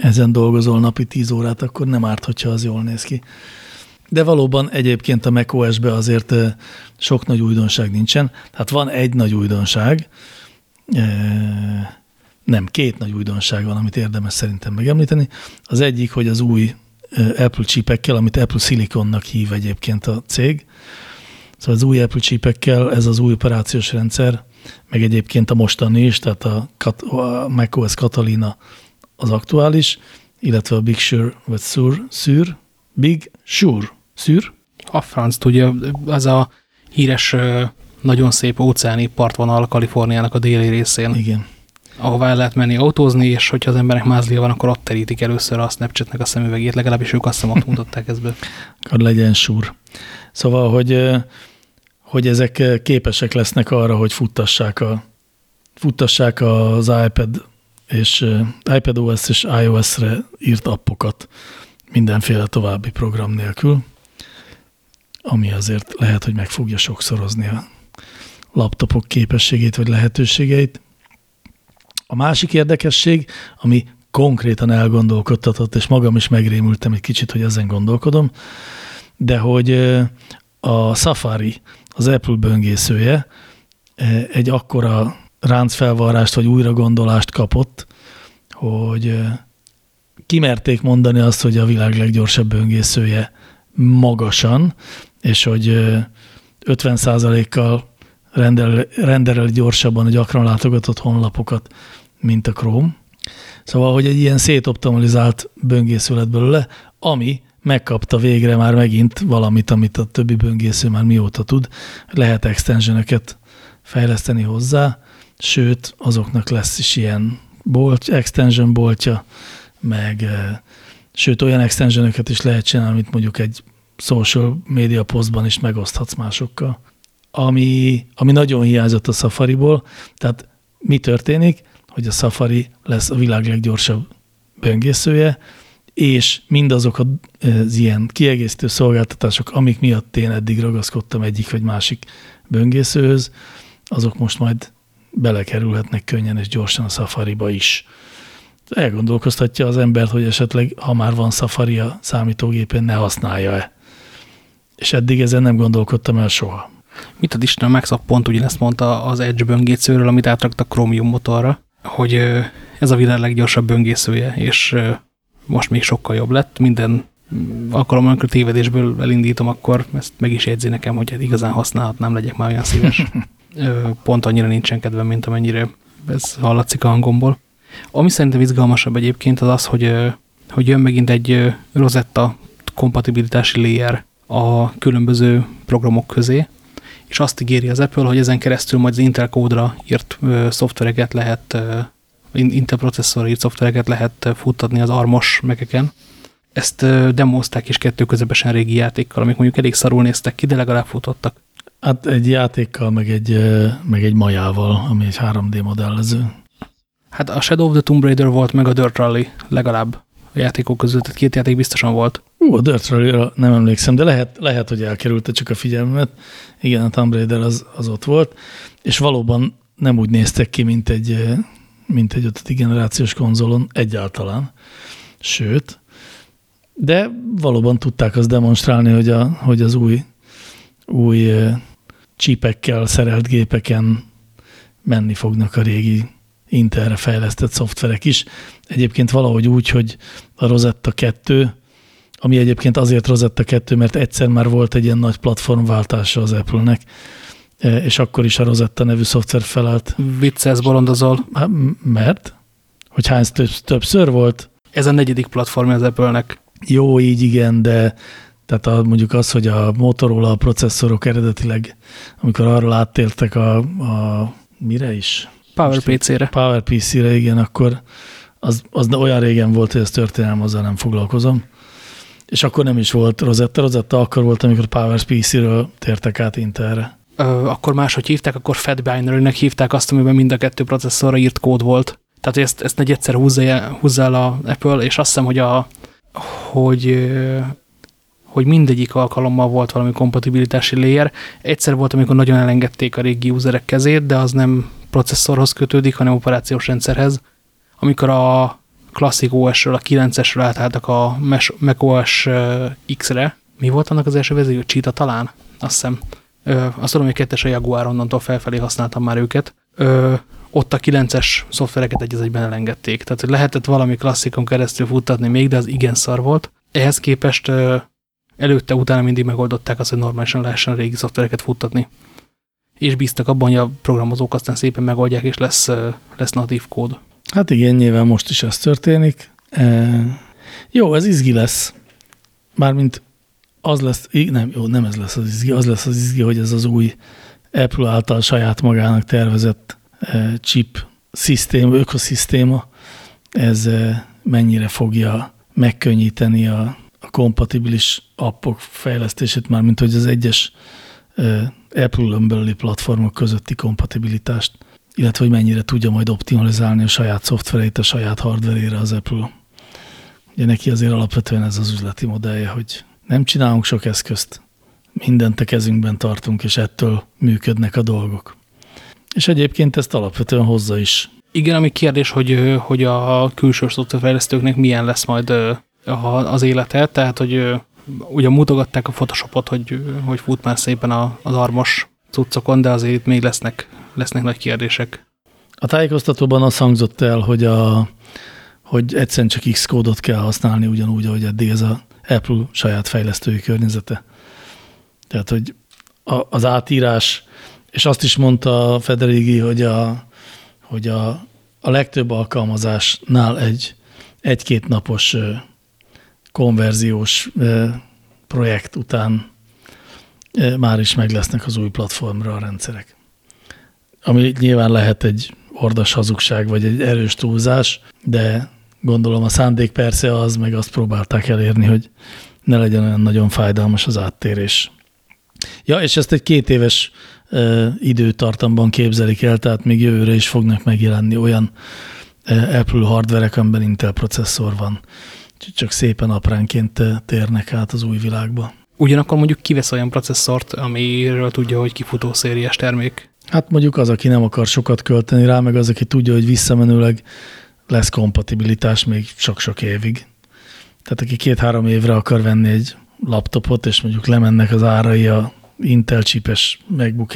ezen dolgozol napi 10 órát, akkor nem árt, hogyha az jól néz ki. De valóban egyébként a macOS-be azért sok nagy újdonság nincsen. Tehát van egy nagy újdonság, nem, két nagy újdonság van, amit érdemes szerintem megemlíteni. Az egyik, hogy az új Apple chipekkel, amit Apple Siliconnak hív egyébként a cég, Szóval az új Apple chipekkel ez az új operációs rendszer, meg egyébként a mostani is, tehát a, a macOS Catalina az aktuális, illetve a Big Sur, vagy Sur, Sur, Big Sur, Sur. A franc tudja, az a híres nagyon szép óceáni partvonal Kaliforniának a déli részén. Igen. Ahová el lehet menni autózni, és hogyha az embernek mázlia van, akkor ott terítik először a Snapchatnek a szemüvegét, legalábbis ők azt hiszem ott mutatták ezt. (laughs) Akkor legyen súr. Szóval, hogy, hogy ezek képesek lesznek arra, hogy futtassák, a, futtassák az iPad és iPad OS és iOS-re írt appokat mindenféle további program nélkül, ami azért lehet, hogy meg fogja sokszorozni a laptopok képességét vagy lehetőségeit. A másik érdekesség, ami konkrétan elgondolkodtatott, és magam is megrémültem egy kicsit, hogy ezen gondolkodom, de hogy a Safari, az Apple böngészője egy akkora ráncfelvarrást vagy újra gondolást kapott, hogy kimerték mondani azt, hogy a világ leggyorsabb böngészője magasan, és hogy 50%-kal rendel, rendelel gyorsabban a gyakran látogatott honlapokat, mint a Chrome. Szóval, hogy egy ilyen szétoptimalizált böngésző lett belőle, ami megkapta végre már megint valamit, amit a többi böngésző már mióta tud. Lehet extensionöket fejleszteni hozzá, sőt, azoknak lesz is ilyen bolt, extension boltja, meg sőt, olyan extensionöket is lehet csinálni, amit mondjuk egy social media posztban is megoszthatsz másokkal. Ami, ami nagyon hiányzott a Safari-ból, tehát mi történik, hogy a Safari lesz a világ leggyorsabb böngészője, és mindazok az ilyen kiegészítő szolgáltatások, amik miatt én eddig ragaszkodtam egyik vagy másik böngészőhöz, azok most majd belekerülhetnek könnyen és gyorsan a Safari-ba is. Elgondolkoztatja az embert, hogy esetleg, ha már van Safari a számítógépén, ne használja-e. És eddig ezen nem gondolkodtam el soha. Mit ad Isten, a Microsoft pont ugyanezt mondta az Edge böngészőről, amit átraktak Chromium motorra, hogy ez a világ leggyorsabb böngészője, és most még sokkal jobb lett. Minden alkalommal, amikor tévedésből elindítom, akkor ezt meg is jegyzi nekem, hogy hát igazán használhatnám, legyek már olyan szíves. (laughs) Pont annyira nincsen kedvem, mint amennyire ez hallatszik a hangomból. Ami szerintem izgalmasabb egyébként az az, hogy, hogy jön megint egy Rosetta kompatibilitási layer a különböző programok közé, és azt ígéri az Apple, hogy ezen keresztül majd az Intel kódra írt szoftvereket lehet, Intel processzorra írt szoftvereket lehet futtatni az armos megeken. Ezt demozták is kettő közepesen régi játékkal, amik mondjuk elég szarul néztek ki, de legalább futottak. Hát egy játékkal, meg egy, meg egy majával, ami egy 3D modellező. Hát a Shadow of the Tomb Raider volt, meg a Dirt Rally legalább a játékok között, tehát két játék biztosan volt. Ú, a Dirt rally nem emlékszem, de lehet, lehet, hogy elkerülte csak a figyelmet. Igen, a Tomb Raider az, az ott volt, és valóban nem úgy néztek ki, mint egy, mint egy ötödik generációs konzolon egyáltalán. Sőt, de valóban tudták azt demonstrálni, hogy, a, hogy az új, új csípekkel szerelt gépeken menni fognak a régi Intelre fejlesztett szoftverek is. Egyébként valahogy úgy, hogy a Rosetta 2, ami egyébként azért Rosetta 2, mert egyszer már volt egy ilyen nagy platformváltása az Apple-nek, e, és akkor is a Rosetta nevű szoftver felállt. Vicces bolondozol. Hát, mert? Hogy hány több, többször volt? Ez a negyedik platform az Apple-nek. Jó, így igen, de tehát a, mondjuk az, hogy a Motorola a processzorok eredetileg, amikor arról áttértek a, a mire is? PowerPC-re. PowerPC-re, igen, akkor az, az olyan régen volt, hogy ez történelem, azzal nem foglalkozom. És akkor nem is volt Rosetta. Rosetta akkor volt, amikor PowerPC-ről tértek át Intelre. Ö, akkor máshogy hívták, akkor Fat Binary-nek hívták azt, amiben mind a kettő processzorra írt kód volt. Tehát, ezt, ezt egy egyszer húzza, húzza el a Apple, és azt hiszem, hogy, a, hogy, hogy mindegyik alkalommal volt valami kompatibilitási layer. Egyszer volt, amikor nagyon elengedték a régi userek kezét, de az nem processzorhoz kötődik, hanem operációs rendszerhez. Amikor a klasszik OS-ről, a 9-esről átálltak a macOS X-re, mi volt annak az első verzió? Cheetah talán? Azt hiszem. Ö, azt tudom, hogy kettes a Jaguar, onnantól felfelé használtam már őket. Ö, ott a 9-es szoftvereket egy egyben elengedték. Tehát hogy lehetett valami klasszikon keresztül futtatni még, de az igen szar volt. Ehhez képest előtte, utána mindig megoldották azt, hogy normálisan lehessen a régi szoftvereket futtatni és bíztak abban, hogy a programozók aztán szépen megoldják, és lesz, lesz natív kód. Hát igen, nyilván most is ez történik. E, jó, ez izgi lesz. Mármint az lesz, nem, jó, nem ez lesz az izgi, az lesz az izgi, hogy ez az új Apple által saját magának tervezett chip szisztém, ökoszisztéma, ez mennyire fogja megkönnyíteni a, a kompatibilis appok fejlesztését, már mint hogy az egyes Apple-ön belüli platformok közötti kompatibilitást, illetve hogy mennyire tudja majd optimalizálni a saját szoftvereit a saját hardverére az Apple. Ugye neki azért alapvetően ez az üzleti modellje, hogy nem csinálunk sok eszközt, mindent a kezünkben tartunk, és ettől működnek a dolgok. És egyébként ezt alapvetően hozza is. Igen, ami kérdés, hogy, hogy a külső szoftverfejlesztőknek milyen lesz majd az élete, tehát hogy ugye mutogatták a Photoshopot, hogy, hogy fut már szépen az armos cuccokon, de azért még lesznek, lesznek nagy kérdések. A tájékoztatóban az hangzott el, hogy, a, hogy egyszerűen csak Xcode-ot kell használni, ugyanúgy, ahogy eddig ez a Apple saját fejlesztői környezete. Tehát, hogy a, az átírás, és azt is mondta Federigi, hogy a, hogy a, a legtöbb alkalmazásnál egy egy-két napos konverziós projekt után már is meg lesznek az új platformra a rendszerek. Ami nyilván lehet egy ordas hazugság, vagy egy erős túlzás, de gondolom a szándék persze az, meg azt próbálták elérni, hogy ne legyen olyan nagyon fájdalmas az áttérés. Ja, és ezt egy két éves időtartamban képzelik el, tehát még jövőre is fognak megjelenni olyan Apple hardverek, amiben Intel processzor van. Csak szépen apránként térnek át az új világba. Ugyanakkor mondjuk kivesz olyan processzort, amiről tudja, hogy kifutó szériás termék. Hát mondjuk az, aki nem akar sokat költeni rá, meg az, aki tudja, hogy visszamenőleg lesz kompatibilitás még sok-sok évig. Tehát aki két-három évre akar venni egy laptopot, és mondjuk lemennek az árai a Intel chipes MacBook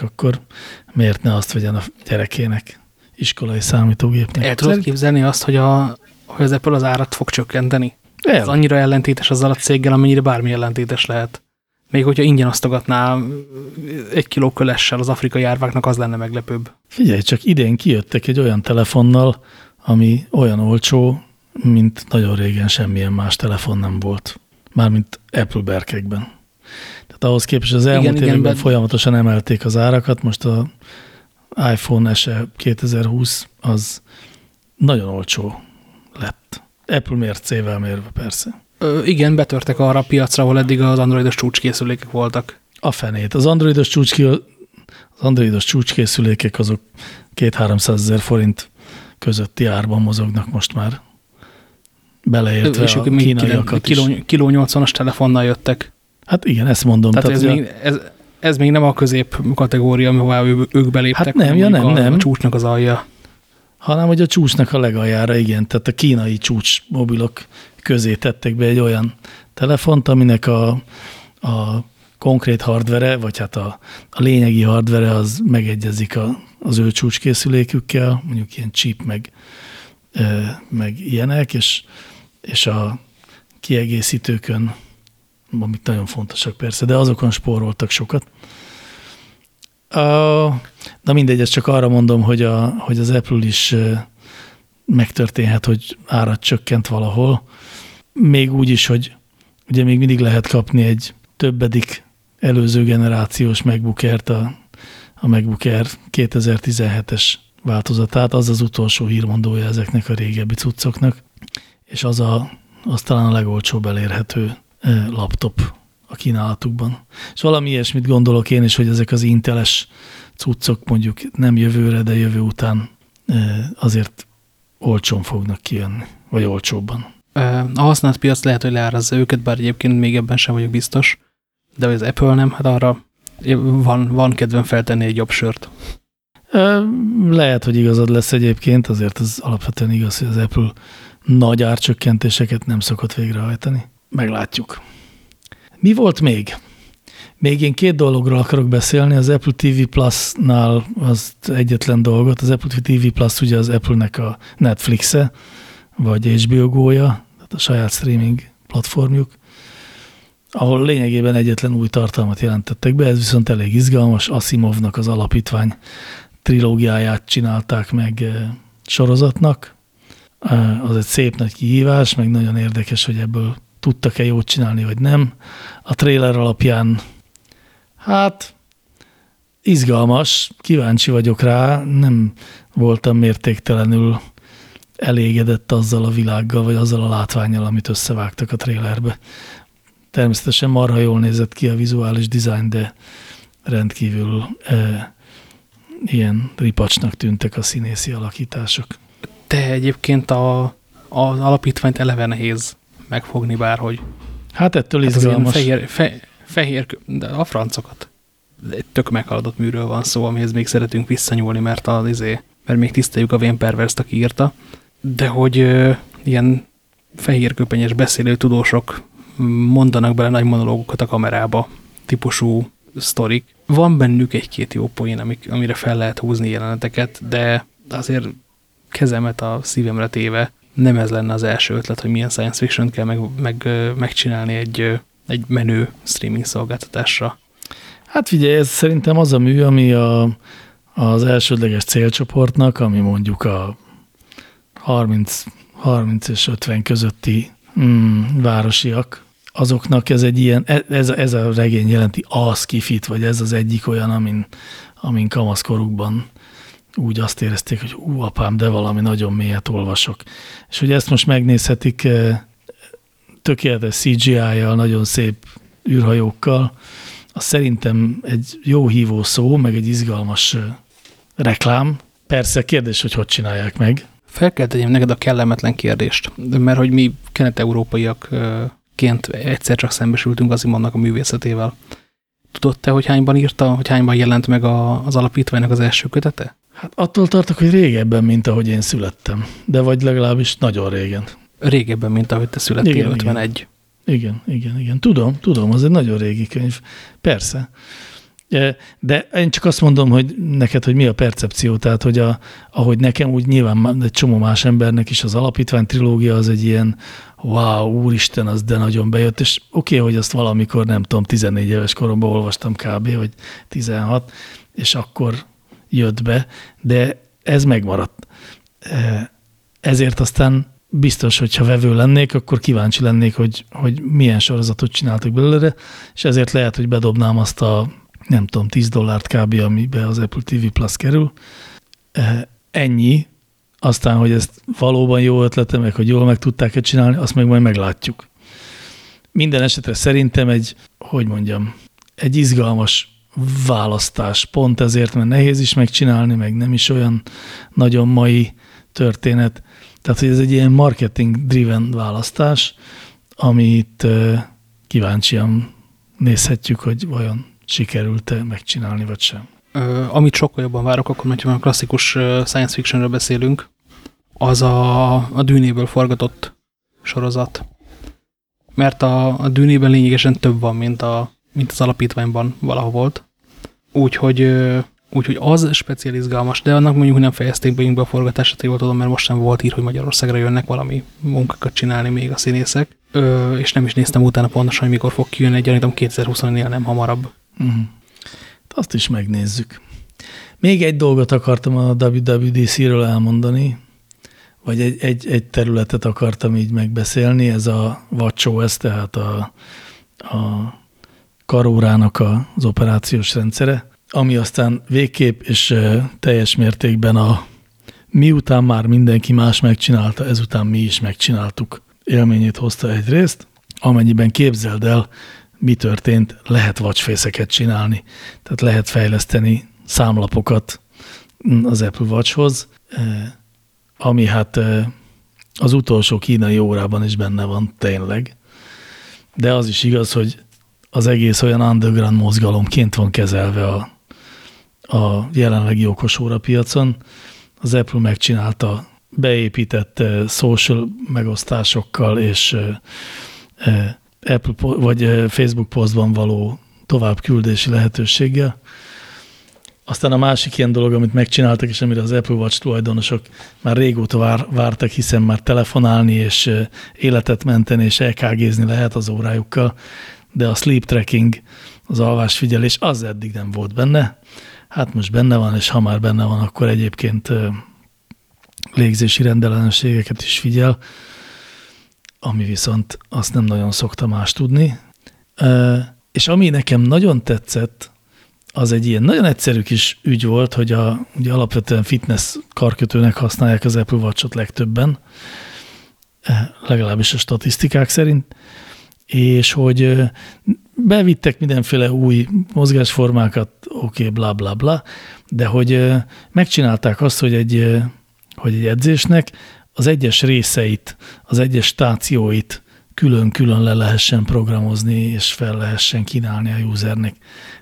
akkor miért ne azt vegyen a gyerekének iskolai számítógépnek? El tudod képzelni azt, hogy, a, hogy az Apple az árat fog csökkenteni? El. Ez annyira ellentétes azzal a céggel, amennyire bármi ellentétes lehet. Még hogyha ingyen osztogatná egy kiló kölessel az afrikai árváknak, az lenne meglepőbb. Figyelj, csak idén kijöttek egy olyan telefonnal, ami olyan olcsó, mint nagyon régen semmilyen más telefon nem volt. Mármint Apple berkekben. Tehát ahhoz képest az elmúlt igen, években igen, folyamatosan emelték az árakat, most a iPhone SE 2020 az nagyon olcsó lett. Apple mércével mérve persze. Ö, igen, betörtek arra a piacra, ahol eddig az androidos csúcskészülékek voltak. A fenét. Az androidos, csúcské, az androidos csúcskészülékek azok 2-300 ezer forint közötti árban mozognak most már. Beleértve és a kínaiakat kiló, kiló 80-as telefonnal jöttek. Hát igen, ezt mondom. Tehát, tehát ez, még, ez, ez még nem a közép kategória, ahová ők beléptek. Hát nem, ja, nem, a, nem. A csúcsnak az alja. Hanem, hogy a csúcsnak a legaljára, igen. Tehát a kínai csúcs mobilok közé tettek be egy olyan telefont, aminek a, a konkrét hardvere, vagy hát a, a lényegi hardvere az megegyezik a, az ő csúcskészülékükkel, mondjuk ilyen chip, meg, meg ilyenek, és, és a kiegészítőkön amik nagyon fontosak persze, de azokon spóroltak sokat. Na mindegy, ezt csak arra mondom, hogy, a, hogy az Apple is megtörténhet, hogy árat csökkent valahol. Még úgy is, hogy ugye még mindig lehet kapni egy többedik előző generációs MacBook Air-t, a, a MacBook Air 2017-es változatát, az az utolsó hírmondója ezeknek a régebbi cuccoknak, és az, a, az talán a legolcsóbb elérhető laptop a kínálatukban. És valami ilyesmit gondolok én is, hogy ezek az inteles cuccok mondjuk nem jövőre, de jövő után azért olcsón fognak kijönni, vagy olcsóbban. A használt piac lehet, hogy leárazza őket, bár egyébként még ebben sem vagyok biztos, de az Apple nem, hát arra van, van kedvem feltenni egy jobb sört. Lehet, hogy igazad lesz egyébként, azért az alapvetően igaz, hogy az Apple nagy árcsökkentéseket nem szokott végrehajtani. Meglátjuk. Mi volt még? Még én két dologról akarok beszélni. Az Apple TV Plus-nál az egyetlen dolgot. Az Apple TV Plus ugye az Apple-nek a Netflix-e, vagy HBO Go-ja, tehát a saját streaming platformjuk, ahol lényegében egyetlen új tartalmat jelentettek be, ez viszont elég izgalmas. Asimovnak az alapítvány trilógiáját csinálták meg eh, sorozatnak. Eh, az egy szép nagy kihívás, meg nagyon érdekes, hogy ebből tudtak-e jót csinálni, vagy nem. A trailer alapján, hát izgalmas, kíváncsi vagyok rá, nem voltam mértéktelenül elégedett azzal a világgal, vagy azzal a látványjal, amit összevágtak a trélerbe. Természetesen marha jól nézett ki a vizuális dizájn, de rendkívül e, ilyen ripacsnak tűntek a színészi alakítások. De egyébként a, az alapítványt eleve nehéz megfogni bárhogy. Hát ettől hát izgalmas. Fehér, fe, fehér, de a francokat. Egy tök meghaladott műről van szó, amihez még szeretünk visszanyúlni, mert, az, izé, mert még tiszteljük a Wayne Perverst, aki írta. De hogy ö, ilyen fehérköpenyes beszélő tudósok mondanak bele nagy monológokat a kamerába, típusú sztorik. Van bennük egy-két jó poén, amik, amire fel lehet húzni jeleneteket, de azért kezemet a szívemre téve nem ez lenne az első ötlet, hogy milyen science fiction kell meg, meg, megcsinálni egy, egy menő streaming szolgáltatásra. Hát figyelj, ez szerintem az a mű, ami a, az elsődleges célcsoportnak, ami mondjuk a 30, 30 és 50 közötti mm, városiak, azoknak ez egy ilyen, e, ez, ez a regény jelenti a skifit, vagy ez az egyik olyan, amin, amin kamaszkorukban úgy azt érezték, hogy ú, apám, de valami nagyon mélyet olvasok. És hogy ezt most megnézhetik eh, tökéletes CGI-jal, nagyon szép űrhajókkal, az szerintem egy jó hívó szó, meg egy izgalmas eh, reklám. Persze kérdés, hogy hogy csinálják meg. Fel kell tegyem neked a kellemetlen kérdést, mert hogy mi kelet-európaiakként egyszer csak szembesültünk az imonnak a művészetével. Tudod te, hogy hányban írta, hogy hányban jelent meg a, az alapítványnak az első kötete? Hát attól tartok, hogy régebben, mint ahogy én születtem. De vagy legalábbis nagyon régen. Régebben, mint ahogy te születtél, igen, 51. Igen, igen, igen. Tudom, tudom, az egy nagyon régi könyv. Persze. De én csak azt mondom, hogy neked, hogy mi a percepció, tehát, hogy a, ahogy nekem, úgy nyilván egy csomó más embernek is az alapítvány trilógia az egy ilyen, wow, úristen, az de nagyon bejött, és oké, okay, hogy azt valamikor, nem tudom, 14 éves koromban olvastam kb., vagy 16, és akkor jött be, de ez megmaradt. Ezért aztán biztos, hogyha vevő lennék, akkor kíváncsi lennék, hogy, hogy milyen sorozatot csináltak belőle, és ezért lehet, hogy bedobnám azt a nem tudom, 10 dollárt kb., amibe az Apple TV Plus kerül. Ennyi, aztán, hogy ezt valóban jó ötlete, meg hogy jól meg tudták-e csinálni, azt meg majd meglátjuk. Minden esetre szerintem egy, hogy mondjam, egy izgalmas választás. Pont ezért, mert nehéz is megcsinálni, meg nem is olyan nagyon mai történet. Tehát, hogy ez egy ilyen marketing-driven választás, amit kíváncsian nézhetjük, hogy vajon sikerült-e megcsinálni, vagy sem. Amit sokkal jobban várok, akkor, hogyha a klasszikus science fictionről beszélünk, az a, a dűnéből forgatott sorozat. Mert a, a dűnében lényegesen több van, mint, a, mint az alapítványban valaha volt. Úgyhogy úgyhogy az speciál de annak mondjuk nem fejezték be be a forgatását, jól tudom, mert most sem volt ír, hogy Magyarországra jönnek valami munkákat csinálni még a színészek, Ö, és nem is néztem utána pontosan, hogy mikor fog kijönni, gyanítom 2020-nél nem hamarabb. -huh. Azt is megnézzük. Még egy dolgot akartam a WWDC-ről elmondani, vagy egy, egy, egy területet akartam így megbeszélni, ez a WatchOS, tehát a, a karórának az operációs rendszere, ami aztán végképp és teljes mértékben a miután már mindenki más megcsinálta, ezután mi is megcsináltuk élményét hozta egyrészt, amennyiben képzeld el, mi történt, lehet watchface csinálni, tehát lehet fejleszteni számlapokat az Apple Watchhoz, ami hát az utolsó kínai órában is benne van tényleg, de az is igaz, hogy az egész olyan underground mozgalomként van kezelve a, a jelenlegi okosóra piacon. Az Apple megcsinálta beépített social megosztásokkal és Apple vagy Facebook posztban való továbbküldési lehetőséggel. Aztán a másik ilyen dolog, amit megcsináltak, és amire az Apple Watch tulajdonosok már régóta vár, vártak, hiszen már telefonálni és életet menteni és EKG-zni lehet az órájukkal, de a sleep tracking, az alvásfigyelés, az eddig nem volt benne. Hát most benne van, és ha már benne van, akkor egyébként légzési rendellenességeket is figyel, ami viszont azt nem nagyon szokta más tudni. És ami nekem nagyon tetszett, az egy ilyen nagyon egyszerű kis ügy volt, hogy a, ugye alapvetően fitness karkötőnek használják az Apple Watch-ot legtöbben, legalábbis a statisztikák szerint, és hogy bevittek mindenféle új mozgásformákat, oké, okay, bla bla bla, de hogy megcsinálták azt, hogy egy, hogy egy edzésnek az egyes részeit, az egyes stációit külön-külön le lehessen programozni, és fel lehessen kínálni a usernek.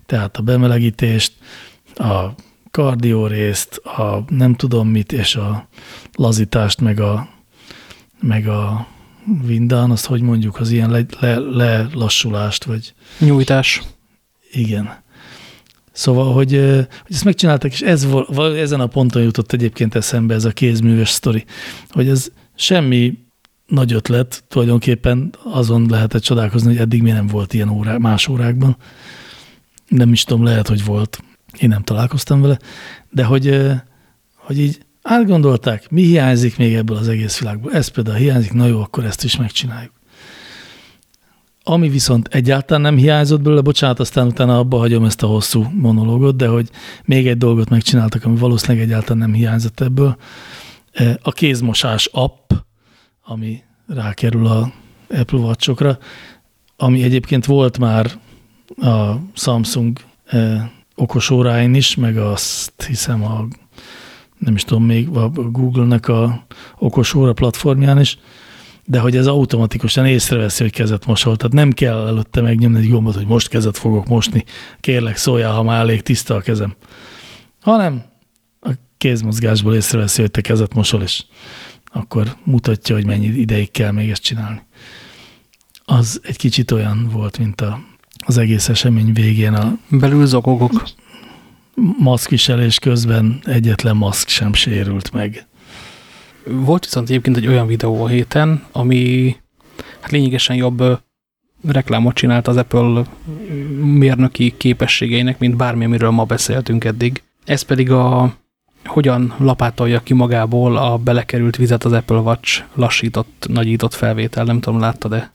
Tehát a bemelegítést, a kardió részt, a nem tudom mit, és a lazítást, meg a, meg a vindán, azt hogy mondjuk, az ilyen le, le, lelassulást, vagy... Nyújtás. Igen. Szóval, hogy, hogy ezt megcsináltak, és ez, ezen a ponton jutott egyébként eszembe ez a kézműves sztori, hogy ez semmi nagy ötlet, tulajdonképpen azon lehetett csodálkozni, hogy eddig miért nem volt ilyen órá, más órákban. Nem is tudom, lehet, hogy volt. Én nem találkoztam vele, de hogy, hogy így átgondolták, mi hiányzik még ebből az egész világból. Ez például hiányzik, na jó, akkor ezt is megcsináljuk. Ami viszont egyáltalán nem hiányzott belőle, bocsánat, aztán utána abba hagyom ezt a hosszú monológot, de hogy még egy dolgot megcsináltak, ami valószínűleg egyáltalán nem hiányzott ebből. A kézmosás app, ami rákerül a Apple Watch-okra, ami egyébként volt már a Samsung eh, okos óráin is, meg azt hiszem a nem is tudom még, a Google-nek a okos óra platformján is, de hogy ez automatikusan észreveszi, hogy kezet mosol. Tehát nem kell előtte megnyomni egy gombot, hogy most kezet fogok mosni, kérlek szóljál, ha már elég tiszta a kezem. Hanem a kézmozgásból észreveszi, hogy te kezet mosol, és akkor mutatja, hogy mennyi ideig kell még ezt csinálni. Az egy kicsit olyan volt, mint a, az egész esemény végén a... Belül zokogok. Maszkviselés közben egyetlen maszk sem sérült meg. Volt viszont egyébként egy olyan videó a héten, ami hát lényegesen jobb reklámot csinált az Apple mérnöki képességeinek, mint bármi, amiről ma beszéltünk eddig. Ez pedig a hogyan lapátolja ki magából a belekerült vizet az Apple Watch lassított, nagyított felvétel, nem tudom, láttad-e?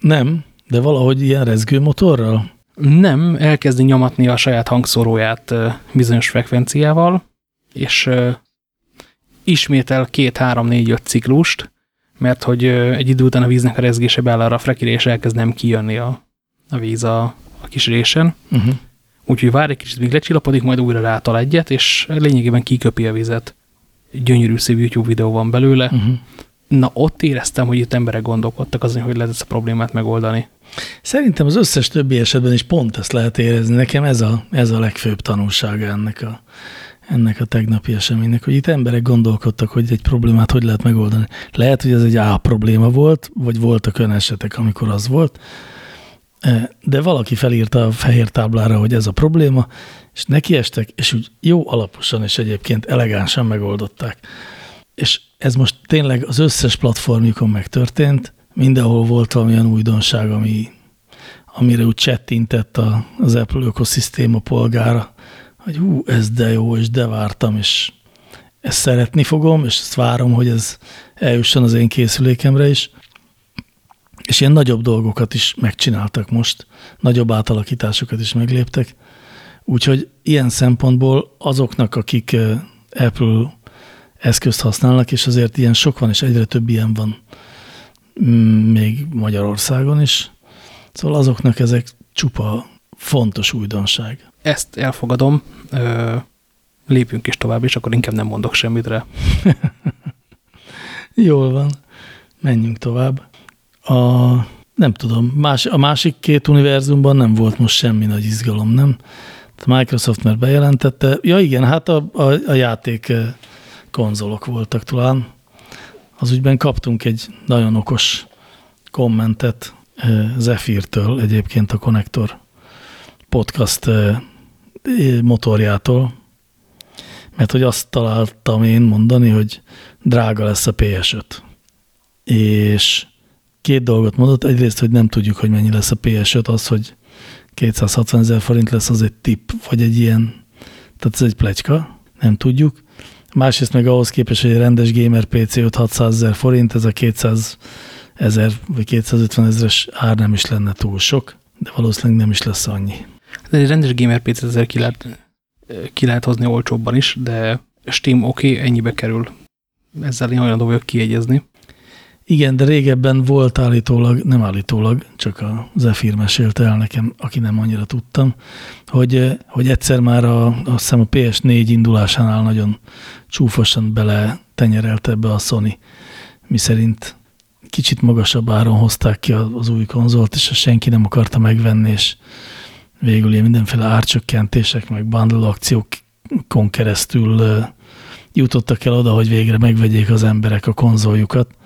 Nem, de valahogy ilyen rezgő motorral? Nem, elkezdi nyomatni a saját hangszóróját bizonyos frekvenciával, és ismétel két, három, négy, öt ciklust, mert hogy egy idő után a víznek a rezgése beáll arra a frekire, és elkezd nem kijönni a, a víz a, a kis résen. Uh -huh. Úgyhogy vár egy kicsit, míg lecsillapodik, majd újra rátal egyet, és lényegében kiköpi a vizet. Gyönyörű szép YouTube videó van belőle. Uh -huh. Na, ott éreztem, hogy itt emberek gondolkodtak azon, hogy lehet ezt a problémát megoldani. Szerintem az összes többi esetben is pont ezt lehet érezni. Nekem ez a, ez a legfőbb tanulsága ennek a, ennek a tegnapi eseménynek, hogy itt emberek gondolkodtak, hogy egy problémát hogy lehet megoldani. Lehet, hogy ez egy A probléma volt, vagy voltak olyan esetek, amikor az volt, de valaki felírta a fehér táblára, hogy ez a probléma, és nekiestek, és úgy jó alaposan és egyébként elegánsan megoldották. És ez most tényleg az összes platformjukon megtörtént, mindenhol volt valamilyen újdonság, ami, amire úgy csettintett a, az Apple ökoszisztéma polgára, hogy hú, ez de jó, és de vártam, és ezt szeretni fogom, és ezt várom, hogy ez eljusson az én készülékemre is. És ilyen nagyobb dolgokat is megcsináltak most, nagyobb átalakításokat is megléptek. Úgyhogy ilyen szempontból azoknak, akik Apple eszközt használnak, és azért ilyen sok van, és egyre több ilyen van még Magyarországon is. Szóval azoknak ezek csupa fontos újdonság. Ezt elfogadom. Lépjünk is tovább, és akkor inkább nem mondok semmit rá. (laughs) Jól van. Menjünk tovább. A, nem tudom, más, a másik két univerzumban nem volt most semmi nagy izgalom, nem? A Microsoft már bejelentette. Ja igen, hát a, a, a játék konzolok voltak talán. Az ügyben kaptunk egy nagyon okos kommentet Zephyr-től, egyébként a Connector podcast motorjától, mert hogy azt találtam én mondani, hogy drága lesz a PS5. És két dolgot mondott. Egyrészt, hogy nem tudjuk, hogy mennyi lesz a PS5, az, hogy 260 ezer forint lesz, az egy tipp, vagy egy ilyen, tehát ez egy plecska, nem tudjuk. Másrészt meg ahhoz képest, hogy egy rendes gamer PC 5-600 ezer forint, ez a 200 ezer vagy 250 ezeres ár nem is lenne túl sok, de valószínűleg nem is lesz annyi. De egy rendes gamer PC azért ki lehet, ki lehet hozni olcsóbban is, de Steam oké, okay, ennyibe kerül. Ezzel én olyan vagyok kiegyezni. Igen, de régebben volt állítólag, nem állítólag, csak a Zephyr mesélte el nekem, aki nem annyira tudtam, hogy, hogy egyszer már a, azt hiszem a PS4 indulásánál nagyon csúfosan bele tenyerelt ebbe a Sony, miszerint kicsit magasabb áron hozták ki az új konzolt, és senki nem akarta megvenni, és végül ilyen mindenféle árcsökkentések, meg bundle akciókon keresztül jutottak el oda, hogy végre megvegyék az emberek a konzoljukat,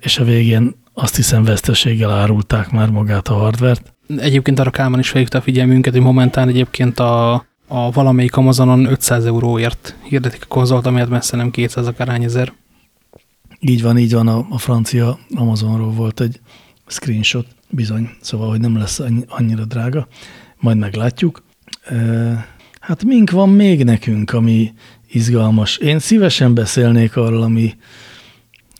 és a végén azt hiszem veszteséggel árulták már magát a hardvert. Egyébként arra Kálmán is felhívta a figyelmünket, hogy momentán egyébként a, a valamelyik Amazonon 500 euróért hirdetik a konzolt, amelyet messze nem 200 akárhány ezer. Így van, így van, a, a francia Amazonról volt egy screenshot, bizony, szóval, hogy nem lesz annyira drága, majd meglátjuk. Hát mink van még nekünk, ami izgalmas? Én szívesen beszélnék arról, ami,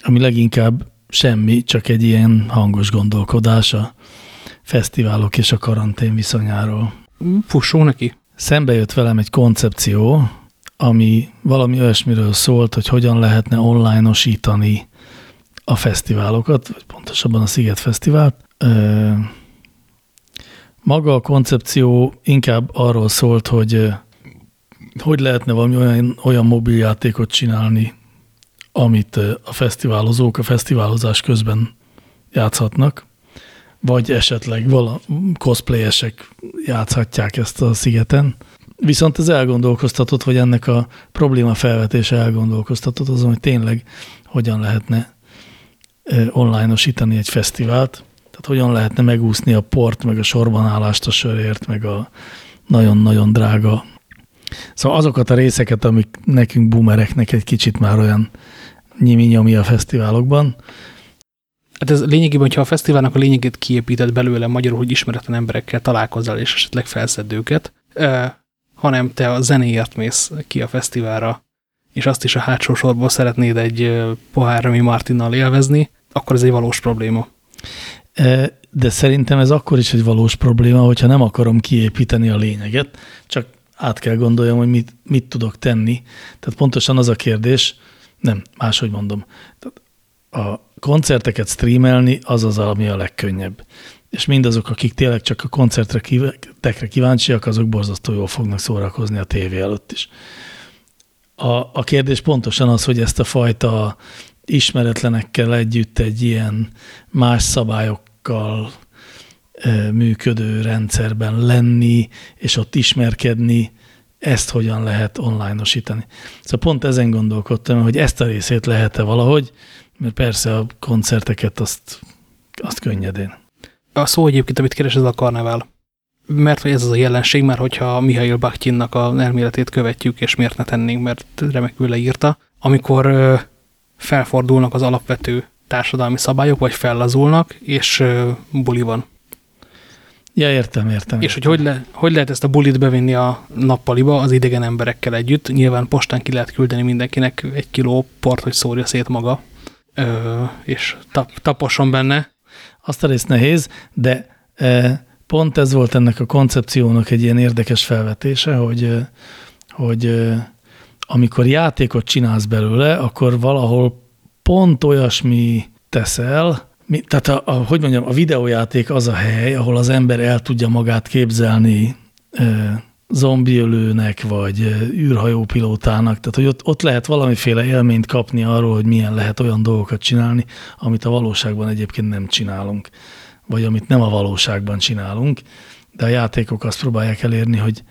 ami leginkább semmi, csak egy ilyen hangos gondolkodás a fesztiválok és a karantén viszonyáról. Fussó neki. Szembe jött velem egy koncepció, ami valami olyasmiről szólt, hogy hogyan lehetne online-osítani a fesztiválokat, vagy pontosabban a Sziget Fesztivált. Maga a koncepció inkább arról szólt, hogy hogy lehetne valami olyan, olyan mobiljátékot csinálni, amit a fesztiválozók a fesztiválozás közben játszhatnak, vagy esetleg vala cosplayesek játszhatják ezt a szigeten. Viszont ez elgondolkoztatott, hogy ennek a probléma felvetése elgondolkoztatott azon, hogy tényleg hogyan lehetne online-osítani egy fesztivált, tehát hogyan lehetne megúszni a port, meg a sorbanállást a sörért, meg a nagyon-nagyon drága. Szóval azokat a részeket, amik nekünk boomereknek egy kicsit már olyan nyimi a fesztiválokban. Hát ez lényegében, hogyha a fesztiválnak a lényegét kiépített belőle magyarul, hogy ismeretlen emberekkel találkozzál, és esetleg felszedd őket, eh, hanem te a zenéért mész ki a fesztiválra, és azt is a hátsó sorból szeretnéd egy pohárami Martinnal élvezni, akkor ez egy valós probléma. De szerintem ez akkor is egy valós probléma, hogyha nem akarom kiépíteni a lényeget, csak át kell gondoljam, hogy mit, mit tudok tenni. Tehát pontosan az a kérdés, nem, máshogy mondom. Tehát a koncerteket streamelni az az, ami a legkönnyebb. És mindazok, akik tényleg csak a koncertre kíváncsiak, azok borzasztó jól fognak szórakozni a tévé előtt is. A, a kérdés pontosan az, hogy ezt a fajta ismeretlenekkel együtt egy ilyen más szabályokkal működő rendszerben lenni, és ott ismerkedni, ezt hogyan lehet online-osítani. Szóval pont ezen gondolkodtam, hogy ezt a részét lehet-e valahogy, mert persze a koncerteket azt, azt könnyedén. A szó egyébként, amit keres, ez a karnevál. Mert hogy ez az a jelenség, mert hogyha Mihail Bakhtinnak a elméletét követjük, és miért ne tennénk, mert remekül leírta, amikor felfordulnak az alapvető társadalmi szabályok, vagy fellazulnak, és buli van. Ja, értem, értem. És hogy hogy, le, hogy lehet ezt a bulit bevinni a nappaliba az idegen emberekkel együtt? Nyilván postán ki lehet küldeni mindenkinek egy kiló port, hogy szórja szét maga, ö, és tap, taposson benne. Azt a rész nehéz, de e, pont ez volt ennek a koncepciónak egy ilyen érdekes felvetése, hogy, hogy amikor játékot csinálsz belőle, akkor valahol pont olyasmi teszel, mi, tehát a, a, hogy mondjam, a videójáték az a hely, ahol az ember el tudja magát képzelni e, zombiölőnek, vagy űrhajópilótának, tehát hogy ott, ott lehet valamiféle élményt kapni arról, hogy milyen lehet olyan dolgokat csinálni, amit a valóságban egyébként nem csinálunk, vagy amit nem a valóságban csinálunk, de a játékok azt próbálják elérni, hogy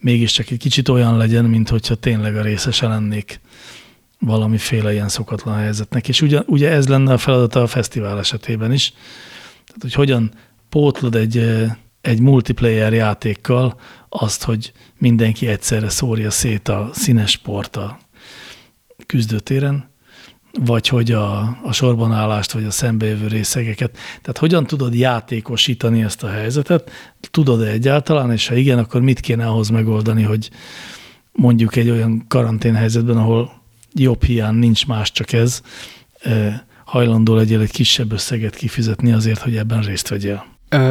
mégiscsak egy kicsit olyan legyen, mint hogyha tényleg a részese lennék valamiféle ilyen szokatlan helyzetnek. És ugye, ugye ez lenne a feladata a fesztivál esetében is. Tehát, hogy hogyan pótlod egy, egy multiplayer játékkal azt, hogy mindenki egyszerre szórja szét a színes sport a küzdőtéren, vagy hogy a, a sorbanállást, vagy a szembejövő részegeket. Tehát hogyan tudod játékosítani ezt a helyzetet? Tudod-e egyáltalán, és ha igen, akkor mit kéne ahhoz megoldani, hogy mondjuk egy olyan karantén helyzetben, ahol jobb hiány nincs más, csak ez, hajlandó legyél egy kisebb összeget kifizetni azért, hogy ebben részt vegyél.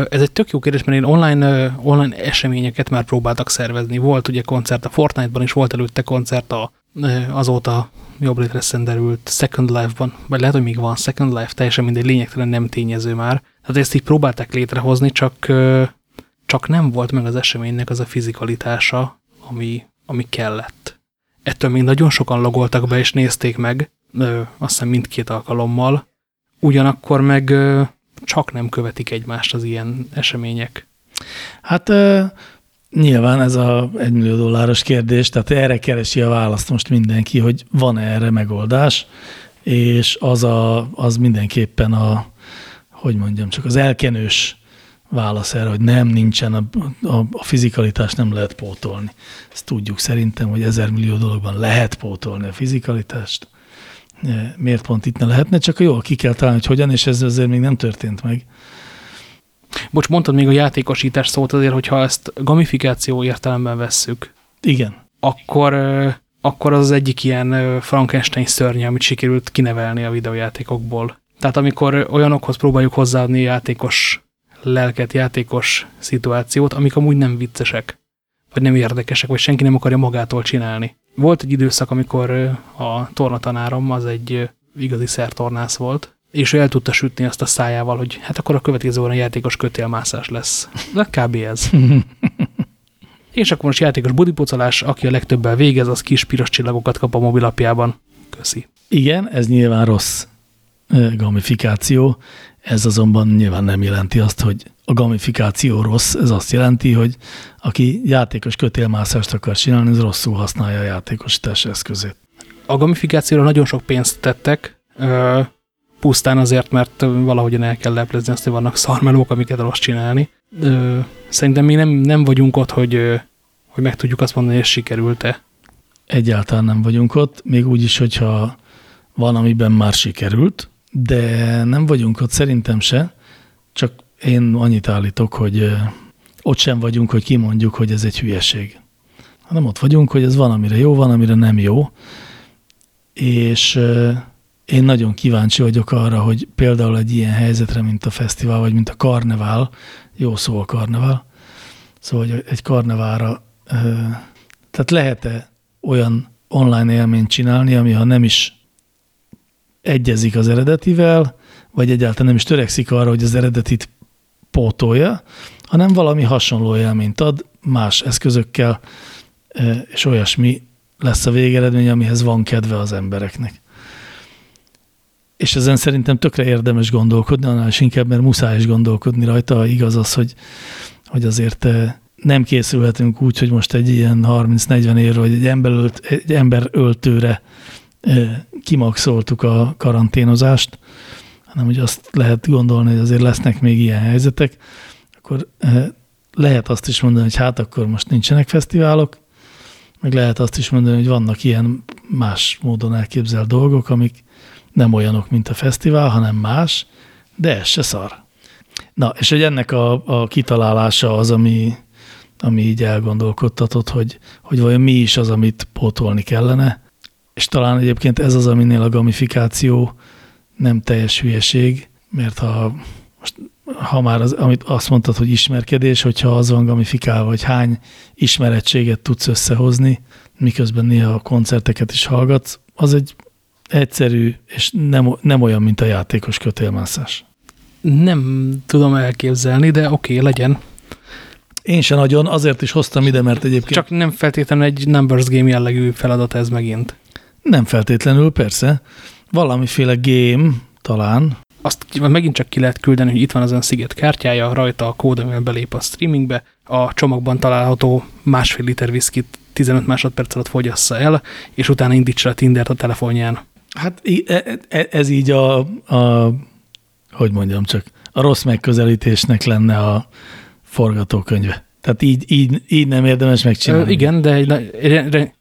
Ez egy tök jó kérdés, mert én online, online eseményeket már próbáltak szervezni. Volt ugye koncert a Fortnite-ban is, volt előtte koncert a, azóta jobb létre derült Second Life-ban, vagy lehet, hogy még van Second Life, teljesen mindegy lényegtelen nem tényező már. Tehát ezt így próbálták létrehozni, csak, csak nem volt meg az eseménynek az a fizikalitása, ami, ami kellett. Ettől még nagyon sokan logoltak be és nézték meg, azt hiszem mindkét alkalommal, ugyanakkor meg csak nem követik egymást az ilyen események. Hát nyilván ez a egymillió dolláros kérdés, tehát erre keresi a választ most mindenki, hogy van -e erre megoldás, és az, a, az mindenképpen a, hogy mondjam, csak az elkenős válasz erre, hogy nem, nincsen, a, a, a fizikalitást nem lehet pótolni. Ezt tudjuk szerintem, hogy ezer millió dologban lehet pótolni a fizikalitást, miért pont itt ne lehetne, csak jól ki kell találni, hogy hogyan, és ez azért még nem történt meg. Bocs, mondtad még a játékosítás szót azért, hogyha ezt gamifikáció értelemben vesszük. Igen. Akkor, akkor az az egyik ilyen Frankenstein szörnye, amit sikerült kinevelni a videójátékokból. Tehát amikor olyanokhoz próbáljuk hozzáadni játékos lelket, játékos szituációt, amik amúgy nem viccesek, vagy nem érdekesek, vagy senki nem akarja magától csinálni. Volt egy időszak, amikor a tornatanárom az egy igazi szertornász volt, és ő el tudta sütni azt a szájával, hogy hát akkor a következő óra játékos kötélmászás lesz. De kb. ez. (laughs) és akkor most játékos budipocolás, aki a legtöbbel végez, az kis piros csillagokat kap a mobilapjában. Köszi. Igen, ez nyilván rossz gamifikáció, ez azonban nyilván nem jelenti azt, hogy a gamifikáció rossz, ez azt jelenti, hogy aki játékos kötélmászást akar csinálni, az rosszul használja a játékosítás eszközét. A gamifikációra nagyon sok pénzt tettek, pusztán azért, mert valahogyan el kell leplezni azt, hogy vannak szarmelók, amiket rossz csinálni. Szerintem még nem, nem vagyunk ott, hogy, hogy meg tudjuk azt mondani, hogy ez sikerült-e. Egyáltalán nem vagyunk ott, még úgy is, hogyha van, amiben már sikerült, de nem vagyunk ott szerintem se, csak én annyit állítok, hogy ott sem vagyunk, hogy kimondjuk, hogy ez egy hülyeség. Hanem ott vagyunk, hogy ez van, amire jó, van, amire nem jó, és én nagyon kíváncsi vagyok arra, hogy például egy ilyen helyzetre, mint a fesztivál, vagy mint a karnevál, jó szó a karnevál, szóval hogy egy karnevára, tehát lehet-e olyan online élményt csinálni, ami ha nem is egyezik az eredetivel, vagy egyáltalán nem is törekszik arra, hogy az eredetit pótolja, hanem valami hasonló élményt ad más eszközökkel, és olyasmi lesz a végeredmény, amihez van kedve az embereknek. És ezen szerintem tökre érdemes gondolkodni, annál is inkább, mert muszáj is gondolkodni rajta. Igaz az, hogy, hogy azért nem készülhetünk úgy, hogy most egy ilyen 30-40 évre, vagy egy, emberölt, egy emberöltőre kimaxoltuk a karanténozást, hanem hogy azt lehet gondolni, hogy azért lesznek még ilyen helyzetek, akkor lehet azt is mondani, hogy hát akkor most nincsenek fesztiválok, meg lehet azt is mondani, hogy vannak ilyen más módon elképzelt dolgok, amik nem olyanok, mint a fesztivál, hanem más, de ez se szar. Na, és hogy ennek a, a kitalálása az, ami, ami így elgondolkodtatott, hogy, hogy vajon mi is az, amit pótolni kellene, és talán egyébként ez az, aminél a gamifikáció nem teljes hülyeség, mert ha most ha már az, amit azt mondtad, hogy ismerkedés, hogyha az van gamifikálva, hogy hány ismerettséget tudsz összehozni, miközben néha a koncerteket is hallgatsz, az egy egyszerű, és nem, nem olyan, mint a játékos kötélmászás. Nem tudom elképzelni, de oké, okay, legyen. Én sem nagyon, azért is hoztam ide, mert egyébként... Csak nem feltétlenül egy numbers game jellegű feladat ez megint. Nem feltétlenül, persze. Valamiféle game talán. Azt megint csak ki lehet küldeni, hogy itt van az ön sziget kártyája, rajta a kód, amivel belép a streamingbe, a csomagban található másfél liter viszkit 15 másodperc alatt fogyassza el, és utána indítsa a Tindert a telefonján. Hát e, e, ez így a, a, hogy mondjam csak, a rossz megközelítésnek lenne a forgatókönyve. Tehát így, így, így nem érdemes megcsinálni. Igen, de egy,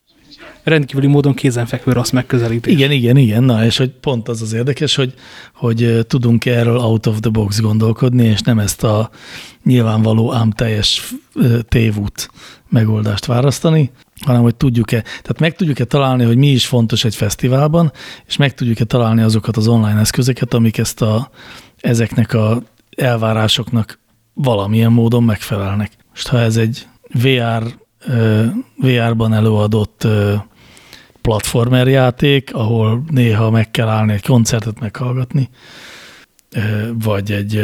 rendkívüli módon kézenfekvő rossz megközelítés. Igen, igen, igen. Na, és hogy pont az az érdekes, hogy, hogy tudunk erről out of the box gondolkodni, és nem ezt a nyilvánvaló ám teljes tévút megoldást választani, hanem hogy tudjuk-e, tehát meg tudjuk-e találni, hogy mi is fontos egy fesztiválban, és meg tudjuk-e találni azokat az online eszközöket, amik ezt a, ezeknek a elvárásoknak valamilyen módon megfelelnek. Most ha ez egy VR, VR-ban előadott platformer játék, ahol néha meg kell állni egy koncertet meghallgatni, vagy egy,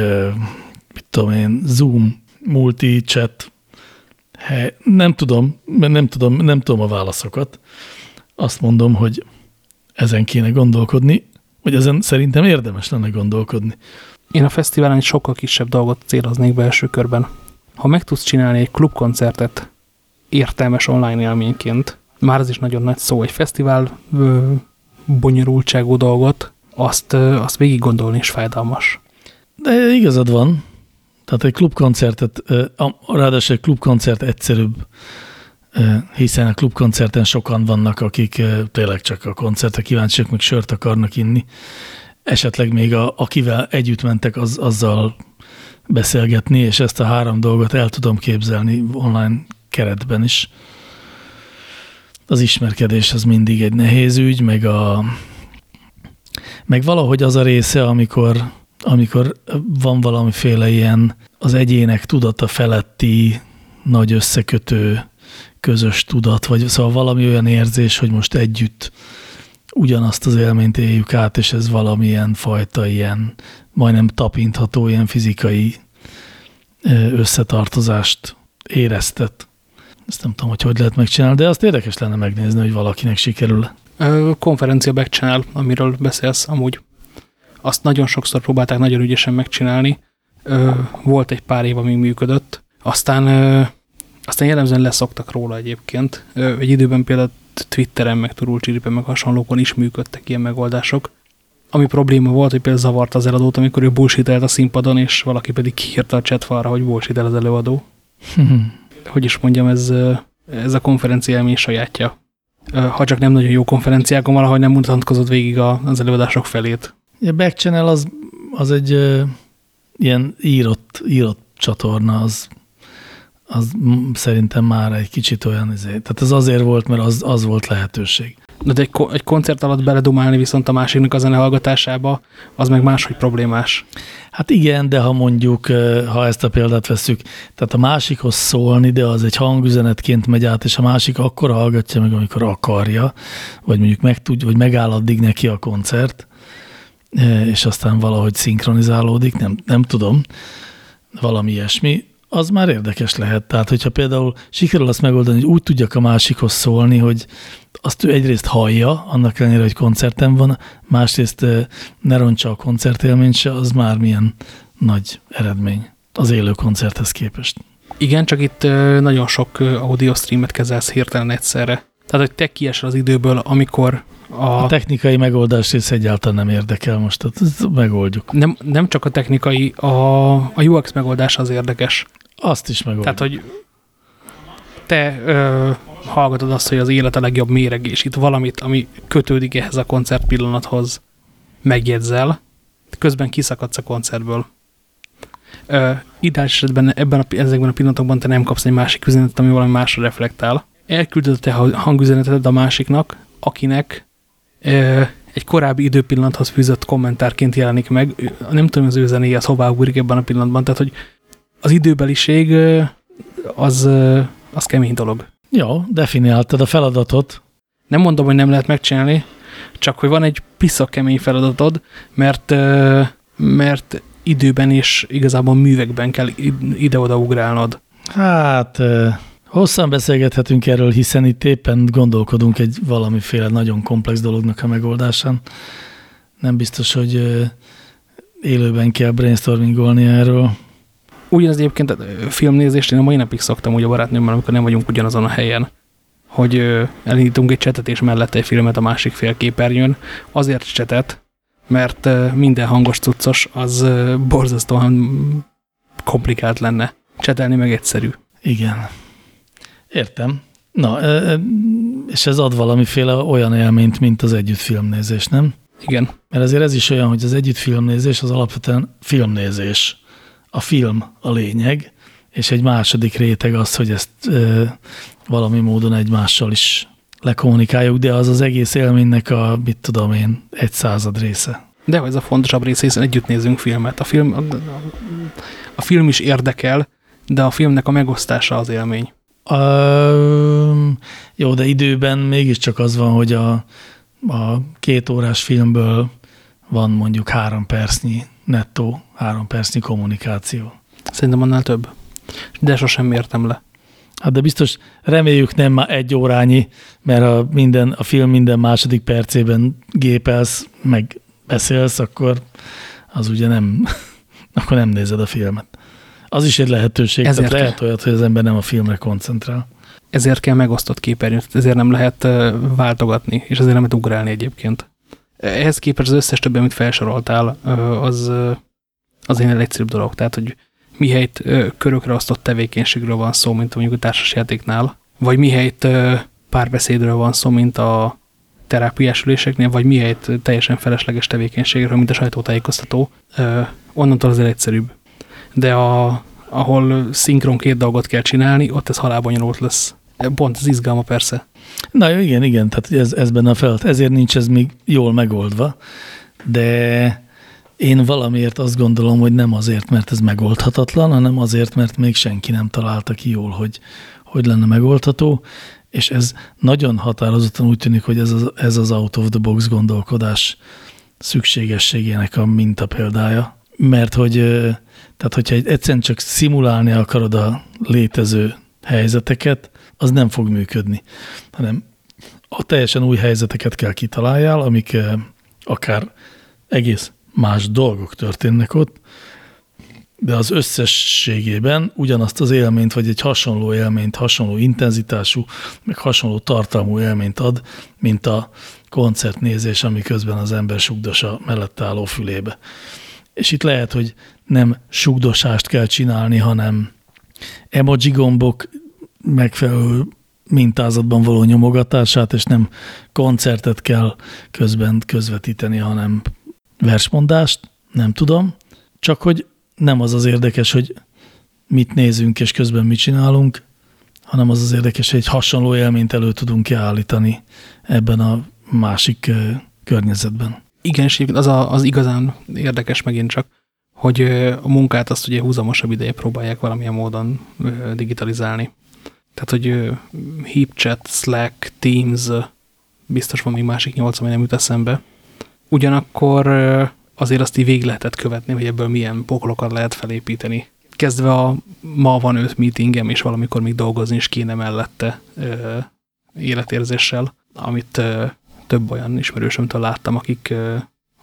mit tudom én, Zoom multi-chat, nem tudom, nem tudom, nem tudom a válaszokat. Azt mondom, hogy ezen kéne gondolkodni, vagy ezen szerintem érdemes lenne gondolkodni. Én a fesztiválon egy sokkal kisebb dolgot céloznék belső körben. Ha meg tudsz csinálni egy klubkoncertet értelmes online élményként, már ez is nagyon nagy szó, egy fesztivál ö, bonyolultságú dolgot, azt, ö, azt végig gondolni is fájdalmas. De igazad van. Tehát egy klubkoncertet, ráadásul egy klubkoncert egyszerűbb, hiszen a klubkoncerten sokan vannak, akik tényleg csak a koncertre kíváncsiak, meg sört akarnak inni. Esetleg még a, akivel együtt mentek, az, azzal beszélgetni, és ezt a három dolgot el tudom képzelni online keretben is. Az ismerkedés az mindig egy nehéz ügy, meg, a, meg valahogy az a része, amikor, amikor van valamiféle ilyen az egyének tudata feletti nagy összekötő közös tudat, vagy szóval valami olyan érzés, hogy most együtt ugyanazt az élményt éljük át, és ez valamilyen fajta ilyen majdnem tapintható, ilyen fizikai összetartozást éreztet. Ezt nem tudom, hogy hogy lehet megcsinálni, de azt érdekes lenne megnézni, hogy valakinek sikerül. Konferencia Backchannel, amiről beszélsz amúgy. Azt nagyon sokszor próbálták nagyon ügyesen megcsinálni. Volt egy pár év, amíg működött. Aztán, aztán jellemzően leszoktak róla egyébként. Egy időben például Twitteren, meg Turulcsiripen, meg hasonlókon is működtek ilyen megoldások. Ami probléma volt, hogy például zavart az eladót, amikor ő bullshitelt a színpadon, és valaki pedig kiírta a chatfalra, hogy bullshitel az előadó. (laughs) hogy is mondjam, ez, ez a konferencia élmény sajátja. Ha csak nem nagyon jó konferenciákon valahogy nem mutatkozott végig az előadások felét. A Backchannel az, az egy ilyen írott, írott csatorna, az, az szerintem már egy kicsit olyan, izé, tehát ez azért volt, mert az, az volt lehetőség. De egy, egy koncert alatt beledumálni viszont a másiknak a zenehallgatásába, az meg máshogy problémás. Hát igen, de ha mondjuk, ha ezt a példát veszük, tehát a másikhoz szólni, de az egy hangüzenetként megy át, és a másik akkor hallgatja meg, amikor akarja, vagy mondjuk meg tud, vagy megáll addig neki a koncert, és aztán valahogy szinkronizálódik, nem, nem tudom, valami ilyesmi, az már érdekes lehet. Tehát, hogyha például sikerül azt megoldani, hogy úgy tudjak a másikhoz szólni, hogy azt ő egyrészt hallja, annak ellenére, hogy koncerten van, másrészt ne roncsa a koncertélményt se, az már milyen nagy eredmény az élő koncerthez képest. Igen, csak itt nagyon sok audio streamet kezelsz hirtelen egyszerre. Tehát, hogy te kiesel az időből, amikor a... a technikai megoldás rész egyáltalán nem érdekel most, tehát ezt megoldjuk. Nem, nem csak a technikai, a, a UX megoldás az érdekes. Azt is megoldjuk. Tehát, hogy te ö, hallgatod azt, hogy az élet a legjobb méreg, és itt valamit, ami kötődik ehhez a koncert pillanathoz, megjegyzel, közben kiszakadsz a koncertből. Ö, ideális esetben ebben a, ezekben a pillanatokban te nem kapsz egy másik üzenetet, ami valami másra reflektál. Elküldöd te hangüzenetet a másiknak, akinek ö, egy korábbi időpillanathoz fűzött kommentárként jelenik meg. Nem tudom, az ő zenéje az hová ugrik ebben a pillanatban, tehát hogy az időbeliség az, az kemény dolog. Jó, definiáltad a feladatot. Nem mondom, hogy nem lehet megcsinálni, csak hogy van egy piszak kemény feladatod, mert, mert időben és igazából művekben kell ide-oda ugrálnod. Hát hosszan beszélgethetünk erről, hiszen itt éppen gondolkodunk egy valamiféle nagyon komplex dolognak a megoldásán. Nem biztos, hogy élőben kell brainstormingolni erről. Ugyanaz egyébként filmnézést én a mai napig szoktam úgy a barátnőmmel, amikor nem vagyunk ugyanazon a helyen, hogy elindítunk egy csetet, és mellette egy filmet a másik fél képernyőn. Azért csetet, mert minden hangos cuccos az borzasztóan komplikált lenne. Csetelni meg egyszerű. Igen. Értem. Na, és ez ad valamiféle olyan élményt, mint az együtt filmnézés, nem? Igen. Mert azért ez is olyan, hogy az együtt filmnézés az alapvetően filmnézés a film a lényeg, és egy második réteg az, hogy ezt ö, valami módon egymással is lekommunikáljuk, de az az egész élménynek a, mit tudom én, egy század része. De ez a fontosabb része, hiszen együtt nézünk filmet. A film, a film is érdekel, de a filmnek a megosztása az élmény. Uh, jó, de időben mégiscsak az van, hogy a, a két órás filmből van mondjuk három percnyi nettó, három percnyi kommunikáció. Szerintem annál több. De sosem értem le. Hát de biztos reméljük nem már egy órányi, mert a, minden, a film minden második percében gépelsz, meg beszélsz, akkor az ugye nem, (laughs) akkor nem nézed a filmet. Az is egy lehetőség, Ezért tehát lehet olyat, hogy az ember nem a filmre koncentrál. Ezért kell megosztott képernyőt, ezért nem lehet váltogatni, és ezért nem lehet ugrálni egyébként. Ehhez képest az összes többi, amit felsoroltál, az, az egy egyszerűbb dolog. Tehát, hogy mihelyt körökre osztott tevékenységről van szó, mint mondjuk a társasjátéknál, vagy mihelyt párbeszédről van szó, mint a terápiás üléseknél, vagy mihelyt teljesen felesleges tevékenységről, mint a sajtótájékoztató, onnantól az egyszerűbb. De a, ahol szinkron két dolgot kell csinálni, ott ez halálban nyolult lesz. Pont az izgalma persze. Na jó, igen, igen, tehát ez, ez benne a feladat. Ezért nincs ez még jól megoldva, de én valamiért azt gondolom, hogy nem azért, mert ez megoldhatatlan, hanem azért, mert még senki nem találta ki jól, hogy hogy lenne megoldható, és ez nagyon határozottan úgy tűnik, hogy ez az, ez az out of the box gondolkodás szükségességének a mintapéldája. Mert hogy, tehát hogyha egyszerűen csak szimulálni akarod a létező helyzeteket, az nem fog működni, hanem a teljesen új helyzeteket kell kitaláljál, amik akár egész más dolgok történnek ott, de az összességében ugyanazt az élményt, vagy egy hasonló élményt, hasonló intenzitású, meg hasonló tartalmú élményt ad, mint a koncertnézés, ami közben az ember sugdosa mellett álló fülébe. És itt lehet, hogy nem sugdosást kell csinálni, hanem emoji gombok megfelelő mintázatban való nyomogatását, és nem koncertet kell közben közvetíteni, hanem versmondást, nem tudom, csak hogy nem az az érdekes, hogy mit nézünk és közben mit csinálunk, hanem az az érdekes, hogy egy hasonló élményt elő tudunk állítani ebben a másik környezetben. Igen, és az a, az igazán érdekes megint csak, hogy a munkát azt ugye húzamosabb ideje próbálják valamilyen módon digitalizálni. Tehát, hogy HeapChat, Slack, Teams, biztos van még másik nyolc, ami nem jut eszembe, Ugyanakkor azért azt így végig lehetett követni, hogy ebből milyen poklokat lehet felépíteni. Kezdve a ma van öt meetingem, és valamikor még dolgozni is kéne mellette ö, életérzéssel, amit ö, több olyan ismerősömtől láttam, akik ö,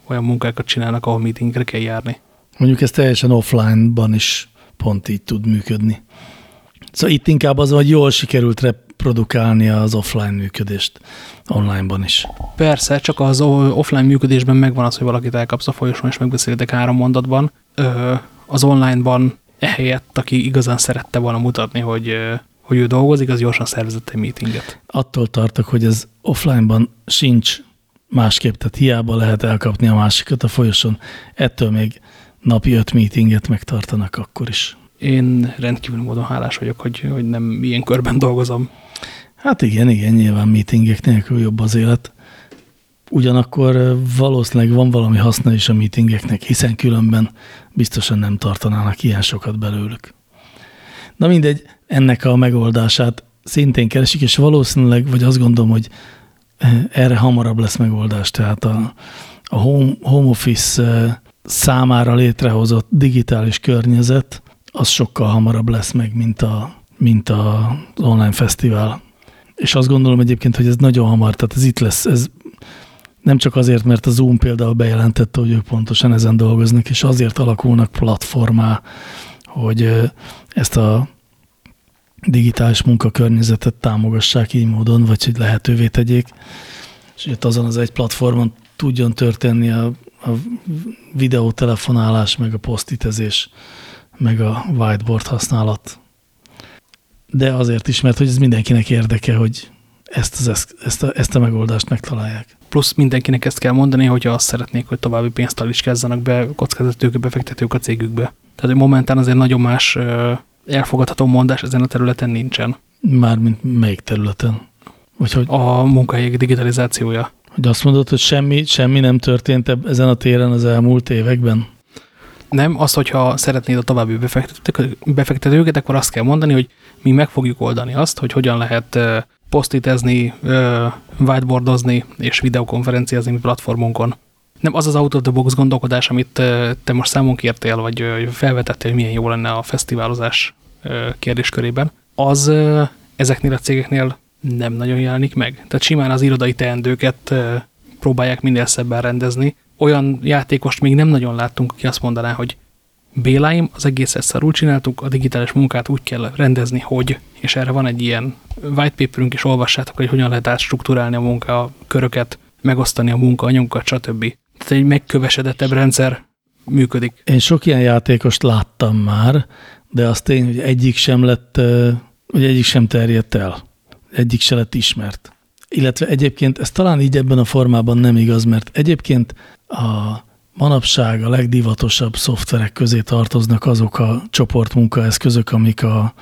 olyan munkákat csinálnak, ahol meetingre kell járni. Mondjuk ez teljesen offline-ban is pont így tud működni. Szóval itt inkább az, hogy jól sikerült reprodukálni az offline működést onlineban is. Persze, csak az offline működésben megvan az, hogy valakit elkapsz a folyosón, és megbeszéltek három mondatban. Az onlineban ehelyett, aki igazán szerette volna mutatni, hogy, hogy ő dolgozik, az gyorsan szervezett egy meetinget. Attól tartok, hogy ez offlineban sincs másképp, tehát hiába lehet elkapni a másikat a folyosón. Ettől még napi öt meetinget megtartanak akkor is. Én rendkívül módon hálás vagyok, hogy, hogy nem ilyen körben dolgozom. Hát igen, igen, nyilván meetingek nélkül jobb az élet. Ugyanakkor valószínűleg van valami haszna is a meetingeknek, hiszen különben biztosan nem tartanának ilyen sokat belőlük. Na mindegy, ennek a megoldását szintén keresik, és valószínűleg, vagy azt gondolom, hogy erre hamarabb lesz megoldás. Tehát a, a home, home office számára létrehozott digitális környezet, az sokkal hamarabb lesz meg, mint a, mint a online fesztivál. És azt gondolom egyébként, hogy ez nagyon hamar, tehát ez itt lesz, ez nem csak azért, mert a Zoom például bejelentette, hogy ők pontosan ezen dolgoznak, és azért alakulnak platformá, hogy ezt a digitális munkakörnyezetet támogassák így módon, vagy hogy lehetővé tegyék, és itt azon az egy platformon tudjon történni a, a videótelefonálás, meg a posztitezés, meg a whiteboard használat de azért is, mert hogy ez mindenkinek érdeke, hogy ezt, az, ezt, a, ezt a megoldást megtalálják. Plusz mindenkinek ezt kell mondani, hogyha azt szeretnék, hogy további pénzt alicskezzenek be kockázatők befektetők a cégükbe. Tehát, hogy momentán azért nagyon más elfogadható mondás ezen a területen nincsen. Mármint melyik területen? Vagy hogy a munkahelyek digitalizációja. Hogy azt mondod, hogy semmi, semmi nem történt ezen a téren az elmúlt években? Nem, az, hogyha szeretnéd a további befektetőket, akkor azt kell mondani, hogy mi meg fogjuk oldani azt, hogy hogyan lehet posztitezni, whiteboardozni és videokonferenciázni platformunkon. Nem az az out of the box gondolkodás, amit te most számon kértél, vagy felvetettél, hogy milyen jó lenne a fesztiválozás kérdéskörében, az ezeknél a cégeknél nem nagyon jelenik meg. Tehát simán az irodai teendőket próbálják minél szebben rendezni. Olyan játékost még nem nagyon láttunk, aki azt mondaná, hogy Béláim, az egészet szarul csináltuk, a digitális munkát úgy kell rendezni, hogy, és erre van egy ilyen white paperünk, és olvassátok, hogy hogyan lehet átstruktúrálni a munka köröket, megosztani a munkaanyagokat, stb. Tehát egy megkövesedettebb rendszer működik. Én sok ilyen játékost láttam már, de az tény, hogy egyik sem lett, vagy egyik sem terjedt el. Egyik se lett ismert. Illetve egyébként ez talán így ebben a formában nem igaz, mert egyébként a manapság a legdivatosabb szoftverek közé tartoznak azok a csoportmunkaeszközök, amik a,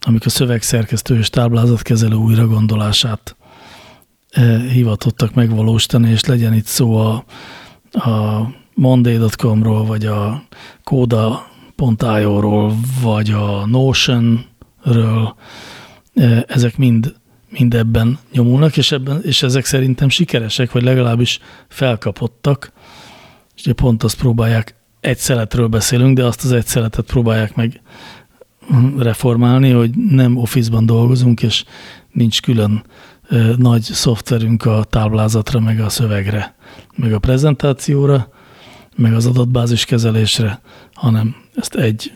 amik a szövegszerkesztő és táblázatkezelő újragondolását hivatottak megvalósítani, és legyen itt szó a, a monday.com-ról, vagy a Coda.io-ról, vagy a Notion-ről, ezek mind, mind ebben nyomulnak, és, ebben, és ezek szerintem sikeresek, vagy legalábbis felkapottak, és ugye pont azt próbálják, egy szeletről beszélünk, de azt az egy szeletet próbálják meg reformálni, hogy nem Office-ban dolgozunk, és nincs külön nagy szoftverünk a táblázatra, meg a szövegre, meg a prezentációra, meg az adatbázis kezelésre, hanem ezt egy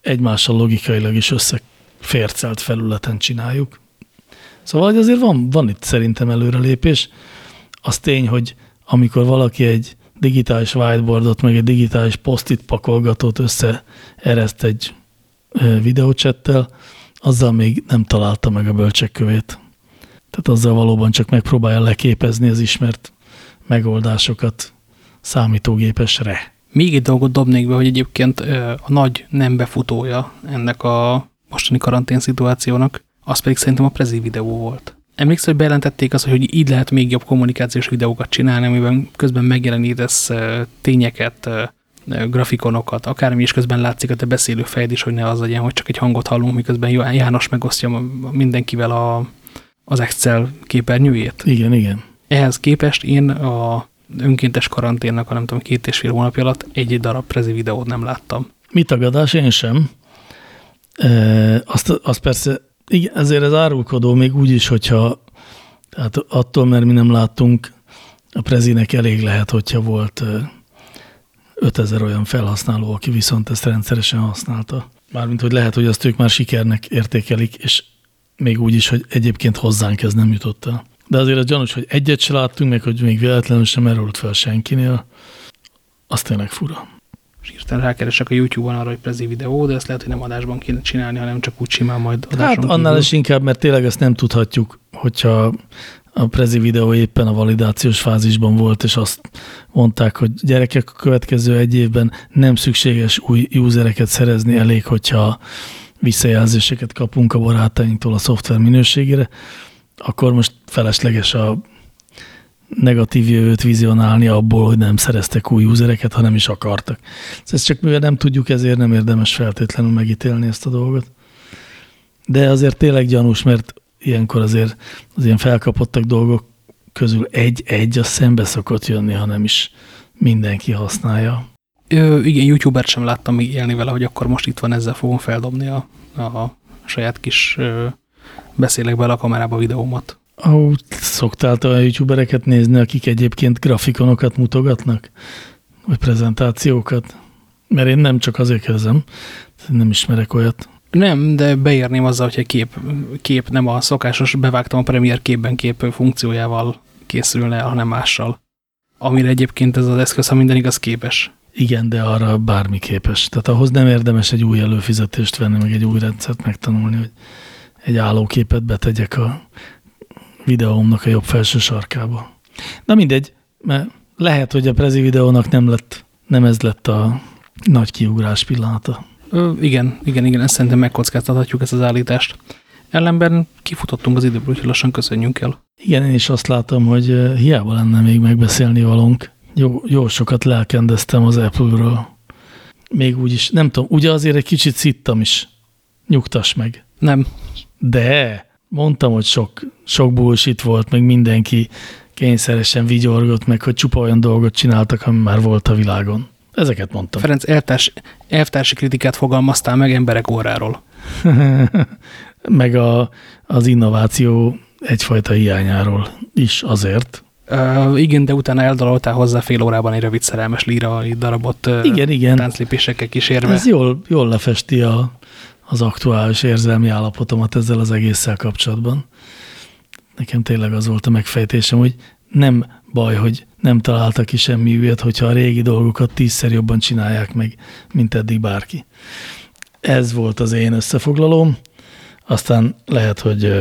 egymással logikailag is összefércelt felületen csináljuk. Szóval hogy azért van, van itt szerintem előrelépés. Az tény, hogy amikor valaki egy digitális whiteboardot, meg egy digitális post-it pakolgatót összeereszt egy videócsettel, azzal még nem találta meg a bölcsekkövét. Tehát azzal valóban csak megpróbálja leképezni az ismert megoldásokat számítógépesre. Még egy dolgot dobnék be, hogy egyébként a nagy nem befutója ennek a mostani karantén szituációnak, az pedig szerintem a Prezi videó volt. Emlékszel, hogy bejelentették azt, hogy így lehet még jobb kommunikációs videókat csinálni, amiben közben megjelenítesz tényeket, grafikonokat, akármi is közben látszik a te beszélő fejed is, hogy ne az legyen, hogy csak egy hangot hallunk, miközben János megosztja mindenkivel a, az Excel képernyőjét. Igen, igen. Ehhez képest én a önkéntes karanténnak, a nem tudom, két és fél hónapja alatt egy-egy darab prezi videót nem láttam. Mi tagadás? Én sem. E, azt, azt persze igen, ezért ez árulkodó még úgy is, hogyha tehát attól, mert mi nem láttunk, a prezinek elég lehet, hogyha volt 5000 olyan felhasználó, aki viszont ezt rendszeresen használta. Mármint, hogy lehet, hogy azt ők már sikernek értékelik, és még úgy is, hogy egyébként hozzánk ez nem jutott el. De azért az gyanús, hogy egyet se láttunk, meg hogy még véletlenül sem merült fel senkinél, az tényleg fura és írtál rákeresek a YouTube-on arra, hogy prezi videó, de ezt lehet, hogy nem adásban kéne csinálni, hanem csak úgy simán majd adáson Hát annál kívül. is inkább, mert tényleg ezt nem tudhatjuk, hogyha a prezi videó éppen a validációs fázisban volt, és azt mondták, hogy gyerekek a következő egy évben nem szükséges új usereket szerezni, elég, hogyha visszajelzéseket kapunk a barátainktól a szoftver minőségére, akkor most felesleges a negatív jövőt vizionálni abból, hogy nem szereztek új usereket, hanem is akartak. Ezt csak mivel nem tudjuk, ezért nem érdemes feltétlenül megítélni ezt a dolgot. De azért tényleg gyanús, mert ilyenkor azért az ilyen felkapottak dolgok közül egy-egy a szembe szokott jönni, ha nem is mindenki használja. Ö, igen, YouTuber sem láttam még élni vele, hogy akkor most itt van, ezzel fogom feldobni a, a saját kis ö, beszélek bele a kamerába videómat. Ó, szoktál te a youtubereket nézni, akik egyébként grafikonokat mutogatnak? Vagy prezentációkat? Mert én nem csak azért kezdem, nem ismerek olyat. Nem, de beérném azzal, hogy egy kép, kép nem a szokásos bevágtam a Premiere képben kép funkciójával készülne, hanem mással. Amire egyébként ez az eszköz, ha minden igaz, képes. Igen, de arra bármi képes. Tehát ahhoz nem érdemes egy új előfizetést venni, meg egy új rendszert megtanulni, hogy egy állóképet betegyek a videómnak a jobb felső sarkába. Na mindegy, mert lehet, hogy a prezi videónak nem lett, nem ez lett a nagy kiugrás pillanata. Ö, igen, igen, igen, ezt szerintem megkockáztathatjuk ezt az állítást. Ellenben kifutottunk az időből, hogy lassan köszönjünk el. Igen, én is azt látom, hogy hiába lenne még megbeszélni valónk. Jó, jó sokat lelkendeztem az Apple-ről. még úgy is, nem tudom, ugye azért egy kicsit szittam is. Nyugtass meg. Nem. De mondtam, hogy sok, sok bullshit volt, meg mindenki kényszeresen vigyorgott, meg hogy csupa olyan dolgot csináltak, ami már volt a világon. Ezeket mondtam. Ferenc, eltárs, elvtársi kritikát fogalmaztál meg emberek óráról. (laughs) meg a, az innováció egyfajta hiányáról is azért. Uh, igen, de utána eldaloltál hozzá fél órában egy rövid szerelmes líra darabot uh, igen, igen. tánclépésekkel kísérve. Ez jól, jól lefesti a, az aktuális érzelmi állapotomat ezzel az egésszel kapcsolatban. Nekem tényleg az volt a megfejtésem, hogy nem baj, hogy nem találtak ki semmi ügyet, hogyha a régi dolgokat tízszer jobban csinálják meg, mint eddig bárki. Ez volt az én összefoglalóm. Aztán lehet, hogy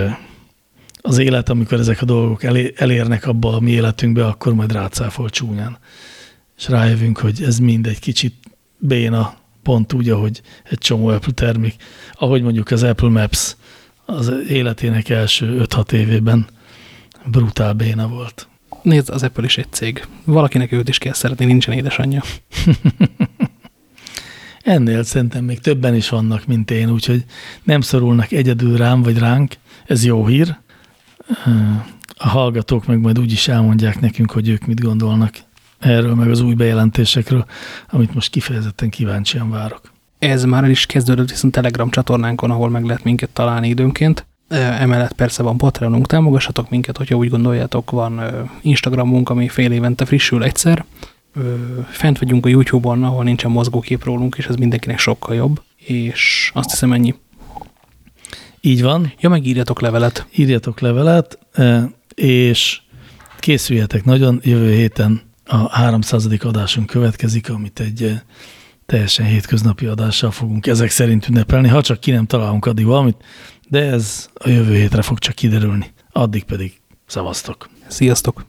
az élet, amikor ezek a dolgok elérnek abba a mi életünkbe, akkor majd rácáfol csúnyán. És rájövünk, hogy ez mind egy kicsit béna, pont úgy, ahogy egy csomó Apple termék, ahogy mondjuk az Apple Maps az életének első 5-6 évében brutál béna volt. Nézd, az Apple is egy cég. Valakinek őt is kell szeretni, nincsen édesanyja. (laughs) Ennél szerintem még többen is vannak, mint én, úgyhogy nem szorulnak egyedül rám vagy ránk. Ez jó hír. A hallgatók meg majd úgy is elmondják nekünk, hogy ők mit gondolnak erről, meg az új bejelentésekről, amit most kifejezetten kíváncsian várok. Ez már el is kezdődött viszont Telegram csatornánkon, ahol meg lehet minket találni időnként. Emellett persze van Patreonunk, támogassatok minket, hogyha úgy gondoljátok, van Instagramunk, ami fél évente frissül egyszer. Fent vagyunk a YouTube-on, ahol nincsen mozgókép rólunk, és ez mindenkinek sokkal jobb. És azt hiszem ennyi. Így van. Ja, meg írjatok levelet. Írjatok levelet, és készüljetek nagyon. Jövő héten a 300. adásunk következik, amit egy teljesen hétköznapi adással fogunk ezek szerint ünnepelni, ha csak ki nem találunk addig valamit, de ez a jövő hétre fog csak kiderülni. Addig pedig szavaztok. Sziasztok!